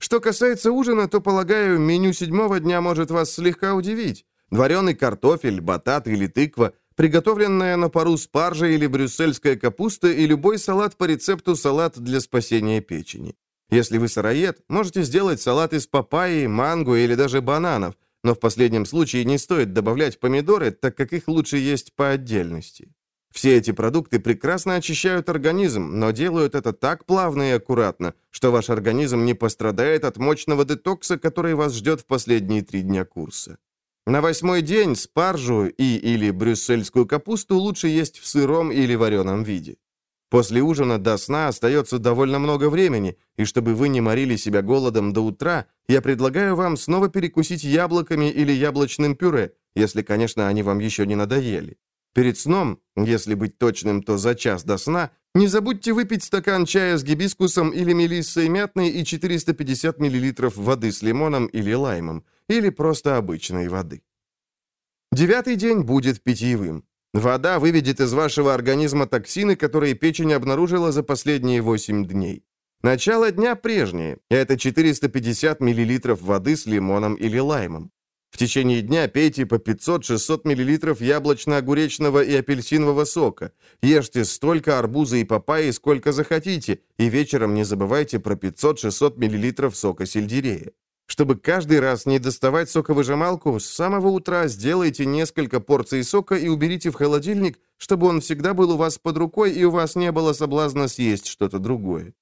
Что касается ужина, то, полагаю, меню седьмого дня может вас слегка удивить. Вареный картофель, батат или тыква, приготовленная на пару спаржа или брюссельская капуста и любой салат по рецепту салат для спасения печени. Если вы сыроед, можете сделать салат из папайи, манго или даже бананов, но в последнем случае не стоит добавлять помидоры, так как их лучше есть по отдельности. Все эти продукты прекрасно очищают организм, но делают это так плавно и аккуратно, что ваш организм не пострадает от мощного детокса, который вас ждет в последние три дня курса. На восьмой день спаржу и или брюссельскую капусту лучше есть в сыром или вареном виде. После ужина до сна остается довольно много времени, и чтобы вы не морили себя голодом до утра, я предлагаю вам снова перекусить яблоками или яблочным пюре, если, конечно, они вам еще не надоели. Перед сном, если быть точным, то за час до сна, не забудьте выпить стакан чая с гибискусом или мелиссой мятной и 450 мл воды с лимоном или лаймом, или просто обычной воды. Девятый день будет питьевым. Вода выведет из вашего организма токсины, которые печень обнаружила за последние 8 дней. Начало дня прежнее. Это 450 мл воды с лимоном или лаймом. В течение дня пейте по 500-600 мл яблочно-огуречного и апельсинового сока. Ешьте столько арбуза и папайи, сколько захотите, и вечером не забывайте про 500-600 мл сока сельдерея. Чтобы каждый раз не доставать соковыжималку, с самого утра сделайте несколько порций сока и уберите в холодильник, чтобы он всегда был у вас под рукой и у вас не было соблазна съесть что-то другое.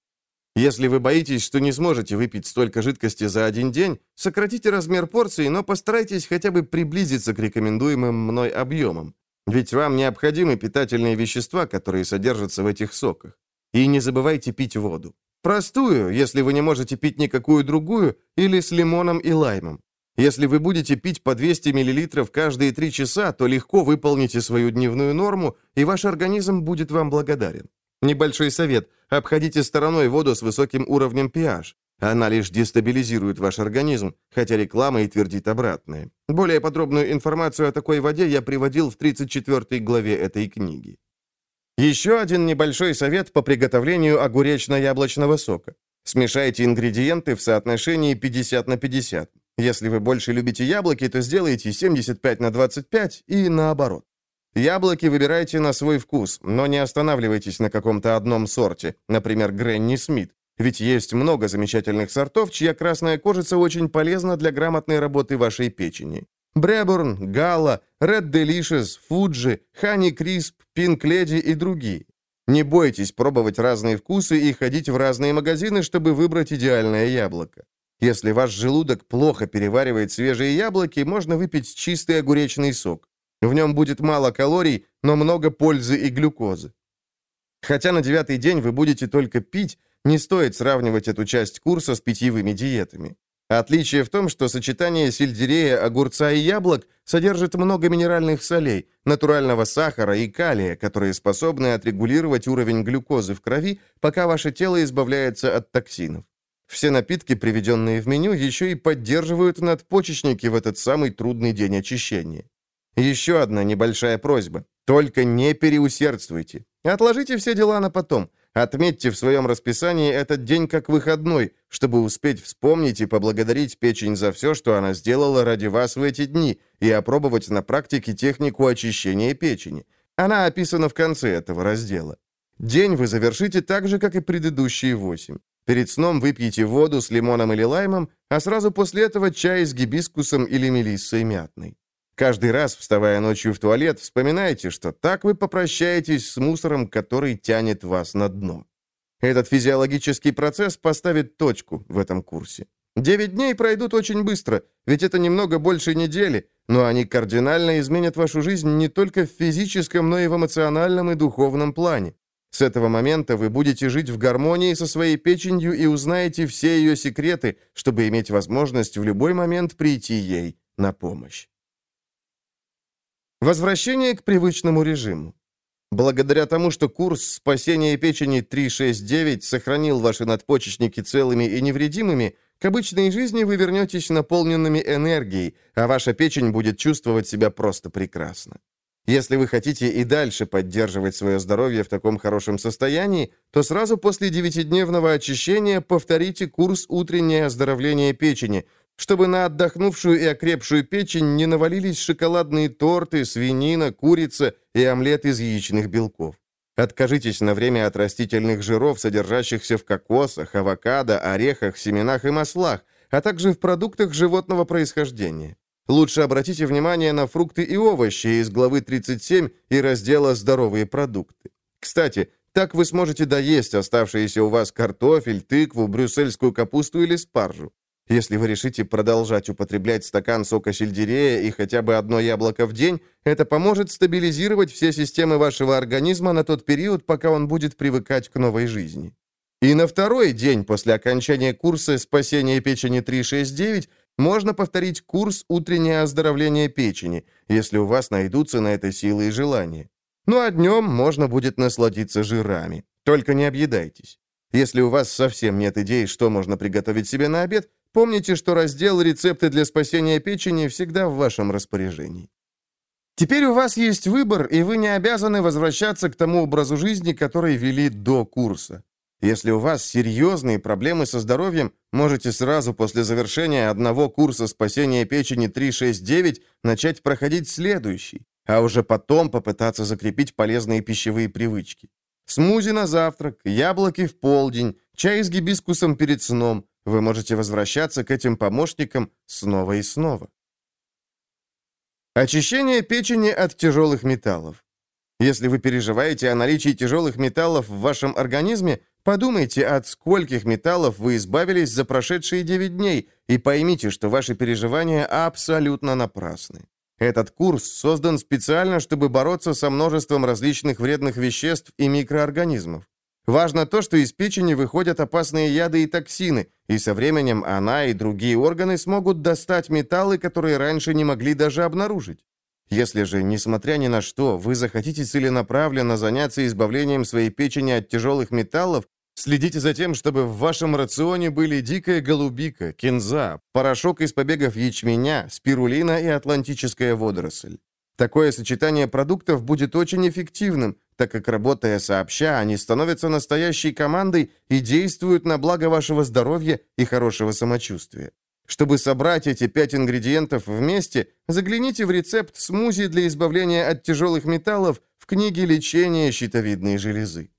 Если вы боитесь, что не сможете выпить столько жидкости за один день, сократите размер порции, но постарайтесь хотя бы приблизиться к рекомендуемым мной объемам. Ведь вам необходимы питательные вещества, которые содержатся в этих соках. И не забывайте пить воду. Простую, если вы не можете пить никакую другую, или с лимоном и лаймом. Если вы будете пить по 200 мл каждые 3 часа, то легко выполните свою дневную норму, и ваш организм будет вам благодарен. Небольшой совет. Обходите стороной воду с высоким уровнем pH. Она лишь дестабилизирует ваш организм, хотя реклама и твердит обратное. Более подробную информацию о такой воде я приводил в 34 главе этой книги. Еще один небольшой совет по приготовлению огуречно-яблочного сока. Смешайте ингредиенты в соотношении 50 на 50. Если вы больше любите яблоки, то сделайте 75 на 25 и наоборот. Яблоки выбирайте на свой вкус, но не останавливайтесь на каком-то одном сорте, например, Гренни Смит, ведь есть много замечательных сортов, чья красная кожица очень полезна для грамотной работы вашей печени. Бреборн, Гала, Red Delicious, Fuji, Honey Crisp, Pink Lady и другие. Не бойтесь пробовать разные вкусы и ходить в разные магазины, чтобы выбрать идеальное яблоко. Если ваш желудок плохо переваривает свежие яблоки, можно выпить чистый огуречный сок. В нем будет мало калорий, но много пользы и глюкозы. Хотя на девятый день вы будете только пить, не стоит сравнивать эту часть курса с питьевыми диетами. Отличие в том, что сочетание сельдерея, огурца и яблок содержит много минеральных солей, натурального сахара и калия, которые способны отрегулировать уровень глюкозы в крови, пока ваше тело избавляется от токсинов. Все напитки, приведенные в меню, еще и поддерживают надпочечники в этот самый трудный день очищения. Еще одна небольшая просьба. Только не переусердствуйте. Отложите все дела на потом. Отметьте в своем расписании этот день как выходной, чтобы успеть вспомнить и поблагодарить печень за все, что она сделала ради вас в эти дни, и опробовать на практике технику очищения печени. Она описана в конце этого раздела. День вы завершите так же, как и предыдущие восемь. Перед сном выпьете воду с лимоном или лаймом, а сразу после этого чай с гибискусом или мелиссой мятной. Каждый раз, вставая ночью в туалет, вспоминайте, что так вы попрощаетесь с мусором, который тянет вас на дно. Этот физиологический процесс поставит точку в этом курсе. Девять дней пройдут очень быстро, ведь это немного больше недели, но они кардинально изменят вашу жизнь не только в физическом, но и в эмоциональном и духовном плане. С этого момента вы будете жить в гармонии со своей печенью и узнаете все ее секреты, чтобы иметь возможность в любой момент прийти ей на помощь. Возвращение к привычному режиму. Благодаря тому, что курс спасения печени 369 сохранил ваши надпочечники целыми и невредимыми, к обычной жизни вы вернетесь наполненными энергией, а ваша печень будет чувствовать себя просто прекрасно. Если вы хотите и дальше поддерживать свое здоровье в таком хорошем состоянии, то сразу после девятидневного очищения повторите курс «Утреннее оздоровление печени», чтобы на отдохнувшую и окрепшую печень не навалились шоколадные торты, свинина, курица и омлет из яичных белков. Откажитесь на время от растительных жиров, содержащихся в кокосах, авокадо, орехах, семенах и маслах, а также в продуктах животного происхождения. Лучше обратите внимание на фрукты и овощи из главы 37 и раздела «Здоровые продукты». Кстати, так вы сможете доесть оставшиеся у вас картофель, тыкву, брюссельскую капусту или спаржу. Если вы решите продолжать употреблять стакан сока сельдерея и хотя бы одно яблоко в день, это поможет стабилизировать все системы вашего организма на тот период, пока он будет привыкать к новой жизни. И на второй день после окончания курса «Спасение печени 369» можно повторить курс «Утреннее оздоровление печени», если у вас найдутся на это силы и желания. Ну а днем можно будет насладиться жирами. Только не объедайтесь. Если у вас совсем нет идей, что можно приготовить себе на обед, Помните, что раздел «Рецепты для спасения печени» всегда в вашем распоряжении. Теперь у вас есть выбор, и вы не обязаны возвращаться к тому образу жизни, который вели до курса. Если у вас серьезные проблемы со здоровьем, можете сразу после завершения одного курса спасения печени 369 начать проходить следующий, а уже потом попытаться закрепить полезные пищевые привычки. Смузи на завтрак, яблоки в полдень, чай с гибискусом перед сном, вы можете возвращаться к этим помощникам снова и снова. Очищение печени от тяжелых металлов. Если вы переживаете о наличии тяжелых металлов в вашем организме, подумайте, от скольких металлов вы избавились за прошедшие 9 дней, и поймите, что ваши переживания абсолютно напрасны. Этот курс создан специально, чтобы бороться со множеством различных вредных веществ и микроорганизмов. Важно то, что из печени выходят опасные яды и токсины, и со временем она и другие органы смогут достать металлы, которые раньше не могли даже обнаружить. Если же, несмотря ни на что, вы захотите целенаправленно заняться избавлением своей печени от тяжелых металлов, следите за тем, чтобы в вашем рационе были дикая голубика, кинза, порошок из побегов ячменя, спирулина и атлантическая водоросль. Такое сочетание продуктов будет очень эффективным, так как, работая сообща, они становятся настоящей командой и действуют на благо вашего здоровья и хорошего самочувствия. Чтобы собрать эти пять ингредиентов вместе, загляните в рецепт смузи для избавления от тяжелых металлов в книге «Лечение щитовидной железы».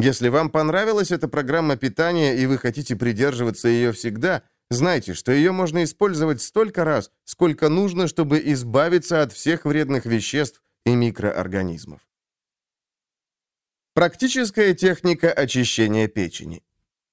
Если вам понравилась эта программа питания и вы хотите придерживаться ее всегда, Знайте, что ее можно использовать столько раз, сколько нужно, чтобы избавиться от всех вредных веществ и микроорганизмов. Практическая техника очищения печени.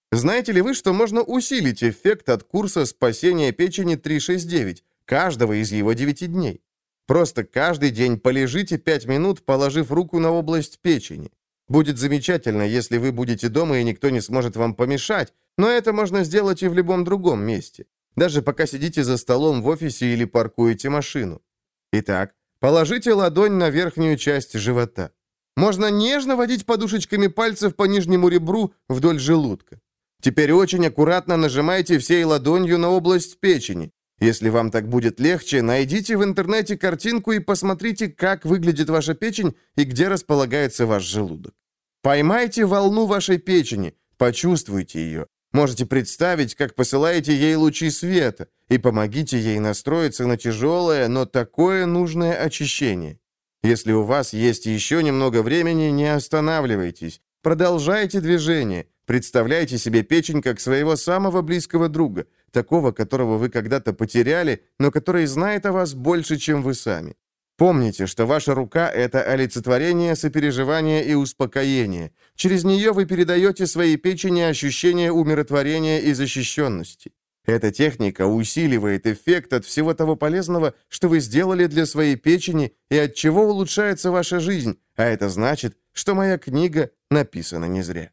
Знаете ли вы, что можно усилить эффект от курса спасения печени 369, каждого из его 9 дней? Просто каждый день полежите 5 минут, положив руку на область печени. Будет замечательно, если вы будете дома и никто не сможет вам помешать, но это можно сделать и в любом другом месте. Даже пока сидите за столом в офисе или паркуете машину. Итак, положите ладонь на верхнюю часть живота. Можно нежно водить подушечками пальцев по нижнему ребру вдоль желудка. Теперь очень аккуратно нажимайте всей ладонью на область печени. Если вам так будет легче, найдите в интернете картинку и посмотрите, как выглядит ваша печень и где располагается ваш желудок. Поймайте волну вашей печени, почувствуйте ее. Можете представить, как посылаете ей лучи света, и помогите ей настроиться на тяжелое, но такое нужное очищение. Если у вас есть еще немного времени, не останавливайтесь. Продолжайте движение. Представляйте себе печень как своего самого близкого друга, такого, которого вы когда-то потеряли, но который знает о вас больше, чем вы сами. Помните, что ваша рука — это олицетворение сопереживания и успокоения. Через нее вы передаете своей печени ощущение умиротворения и защищенности. Эта техника усиливает эффект от всего того полезного, что вы сделали для своей печени и от чего улучшается ваша жизнь, а это значит, что моя книга написана не зря.